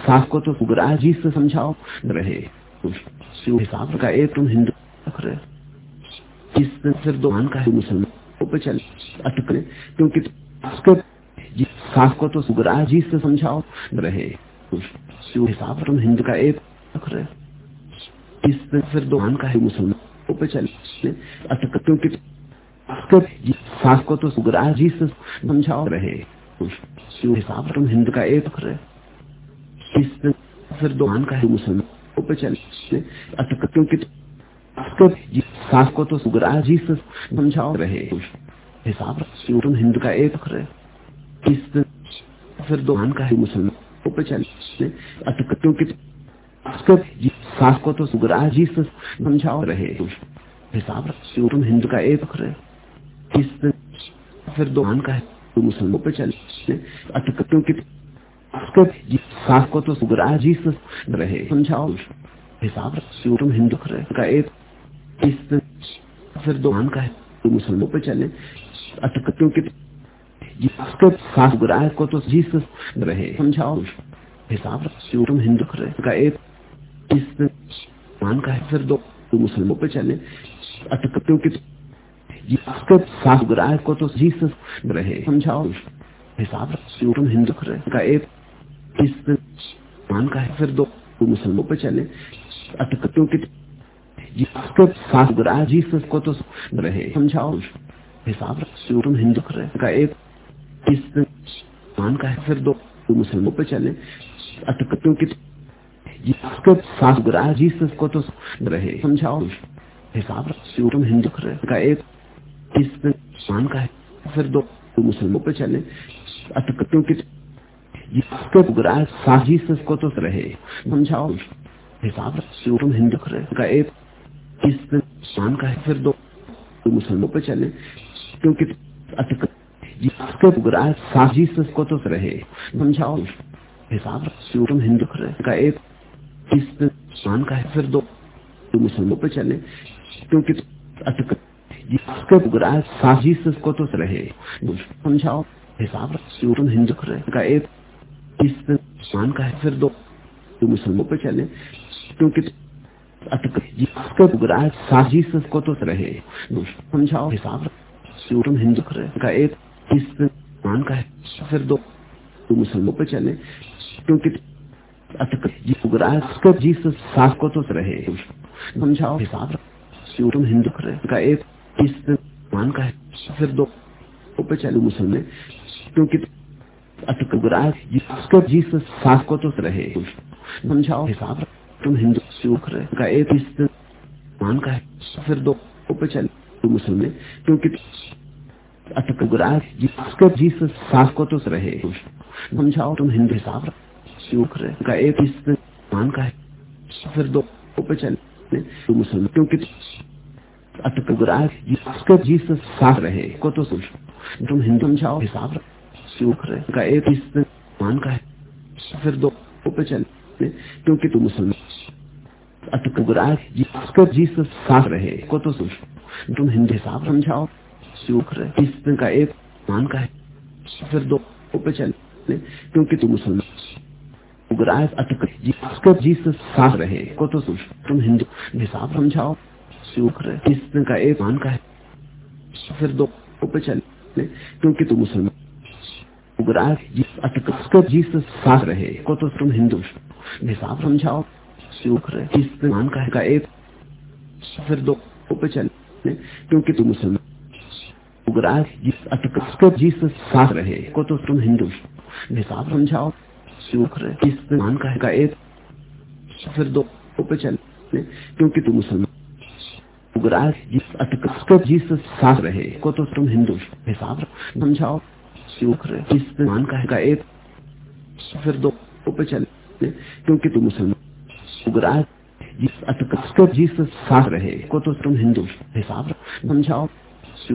साफ़ को तो बुराई जीसस समझाओ। रहे। हिसाब का एक तुम हिंदू रहे इस पे फिर दो का है मुसलमान। पे चल। अटक क्योंकि साफ़ को तो बुराई से समझाओ। रहे। हिसाब तुम हिंदू का एक रहे इस फिर दो मान का है मुसलमान। पे चल अटक क्योंकि साफ़ को तो बुराई जीसस समझाओ रहे हिसाब तुम हिंदू का एक रहे इस फिर दो मान का है मुसलमान। पे चल अटक क्योंकि साफ़ को तो बुराई जीसस समझाओ रहे हिसाब तुम हिंदू का एक रहे इस फिर दो मान का है मुसलमान। पे चल अटक क्योंकि साफ़ को तो बुराई जीसस समझाओ रहे हिसाब तुम हिंदू का एक रहे इस फिर दो का है मुसलमान पे चल अटक क्योंकि साफ़ को तो बुराई जीसस रहे समझाओ। हिसाब तुम हिंदू रहे का एक इस फिर दो का है मुसलमान पे चले अटक क्योंकि साफ़ बुराई को तो जीसस रहे समझाओ। हिसाब तुम हिंदू रहे का एक इस मान का है, फिर दो मुसलमान पे चले। अटक क्योंकि बुराई को तो जीसस रहे, समझाओ। हिसाब तुम हिंदू का एक मान का है, फिर दो मुसलमान पे चले। अटक क्योंकि बुराई जीसस को तो रहे, समझाओ। हिसाब तुम हिंदू रहे? का एक मान का है, फिर दो मुसलमान पे चले। अटक क्योंकि साफ़ बुराई जीसस को तो रहे। समझाओ। हिसाब हिंदू का एक इस मान का है, फिर दो मुसलमान पे चले। अटक क्योंकि जिसके बुराए साजिश को तो रहे। समझाओ। हिसाब हिंदू का एक किस मान का है, फिर दो मुसलमानों पे चले। क्योंकि अटक साजिश को तो रहे। समझाओ। हिसाब हिंदू का एक किस मान का है? फिर दो। तो मुसलमानों पे चले। क्योंकि साजिश को तो रहे समझाओ। हिसाब तुम हिंदू का एक किस मान का है? फिर दो। तो मुसलमानों पे चले। क्योंकि साजिश को तो रहे समझाओ। हिसाब तुम हिंदू का एक किस मान का है? फिर दो। तो मुसलमानों पे चले। क्योंकि को तो रहे। समझाओ तुम हिंदू का एक मान का है, फिर दो पे चले मुसलमान। क्योंकि अटक जिसके जिस सास को तो रहे। समझाओ हिसाब तुम हिंदू का एक मान का है, फिर दो पे चले मुसलमान। क्योंकि अटक जिसके जिस सास को तो रहे। समझाओ तुम हिंदू हिसाब सुख रहे का एक मान का है। फिर दो पे चले। मुसलमान, क्योंकि अटक जिसके जिस सास रहे को तो तुम हिंदू समझाओ हिसाब सुख रहे? का एक मान का है। फिर दो पे चले। क्योंकि तुम मुसलमान अटक जिसके जिस सास रहे को तो सोचो तुम हिंदू हिसाब समझाओ। सुख रहे? किस का एक मान का है। फिर दो पे चले। क्योंकि तुम मुसलमान अटक जिसके जिस सास रहे। को तो तुम हिंदू हिसाब समझाओ। का एक मान का है। फिर दो चले। क्योंकि तुम मुसलमान अटक जिस सास रहे। को तो तुम हिंदू हिसाब समझाओ। मान का है का एक फिर दो पे चले। क्योंकि तुम मुसलमान उगराज जिस अटक जिस सास रहे। को तो तुम हिंदू हिसाब समझाओ। सुख रहे किस मान का है, का एक फिर दो पे चले। क्योंकि तुम मुसलमान जिस अटक जिस सास रहे को तो तुम हिंदू हिसाब समझाओ। सुख रहे किस मान का है, का एक फिर दो पे चले। क्योंकि तुम मुसलमान उगराज जिस अटक जिस सास रहे को तो तुम हिंदू हिसाब समझाओ।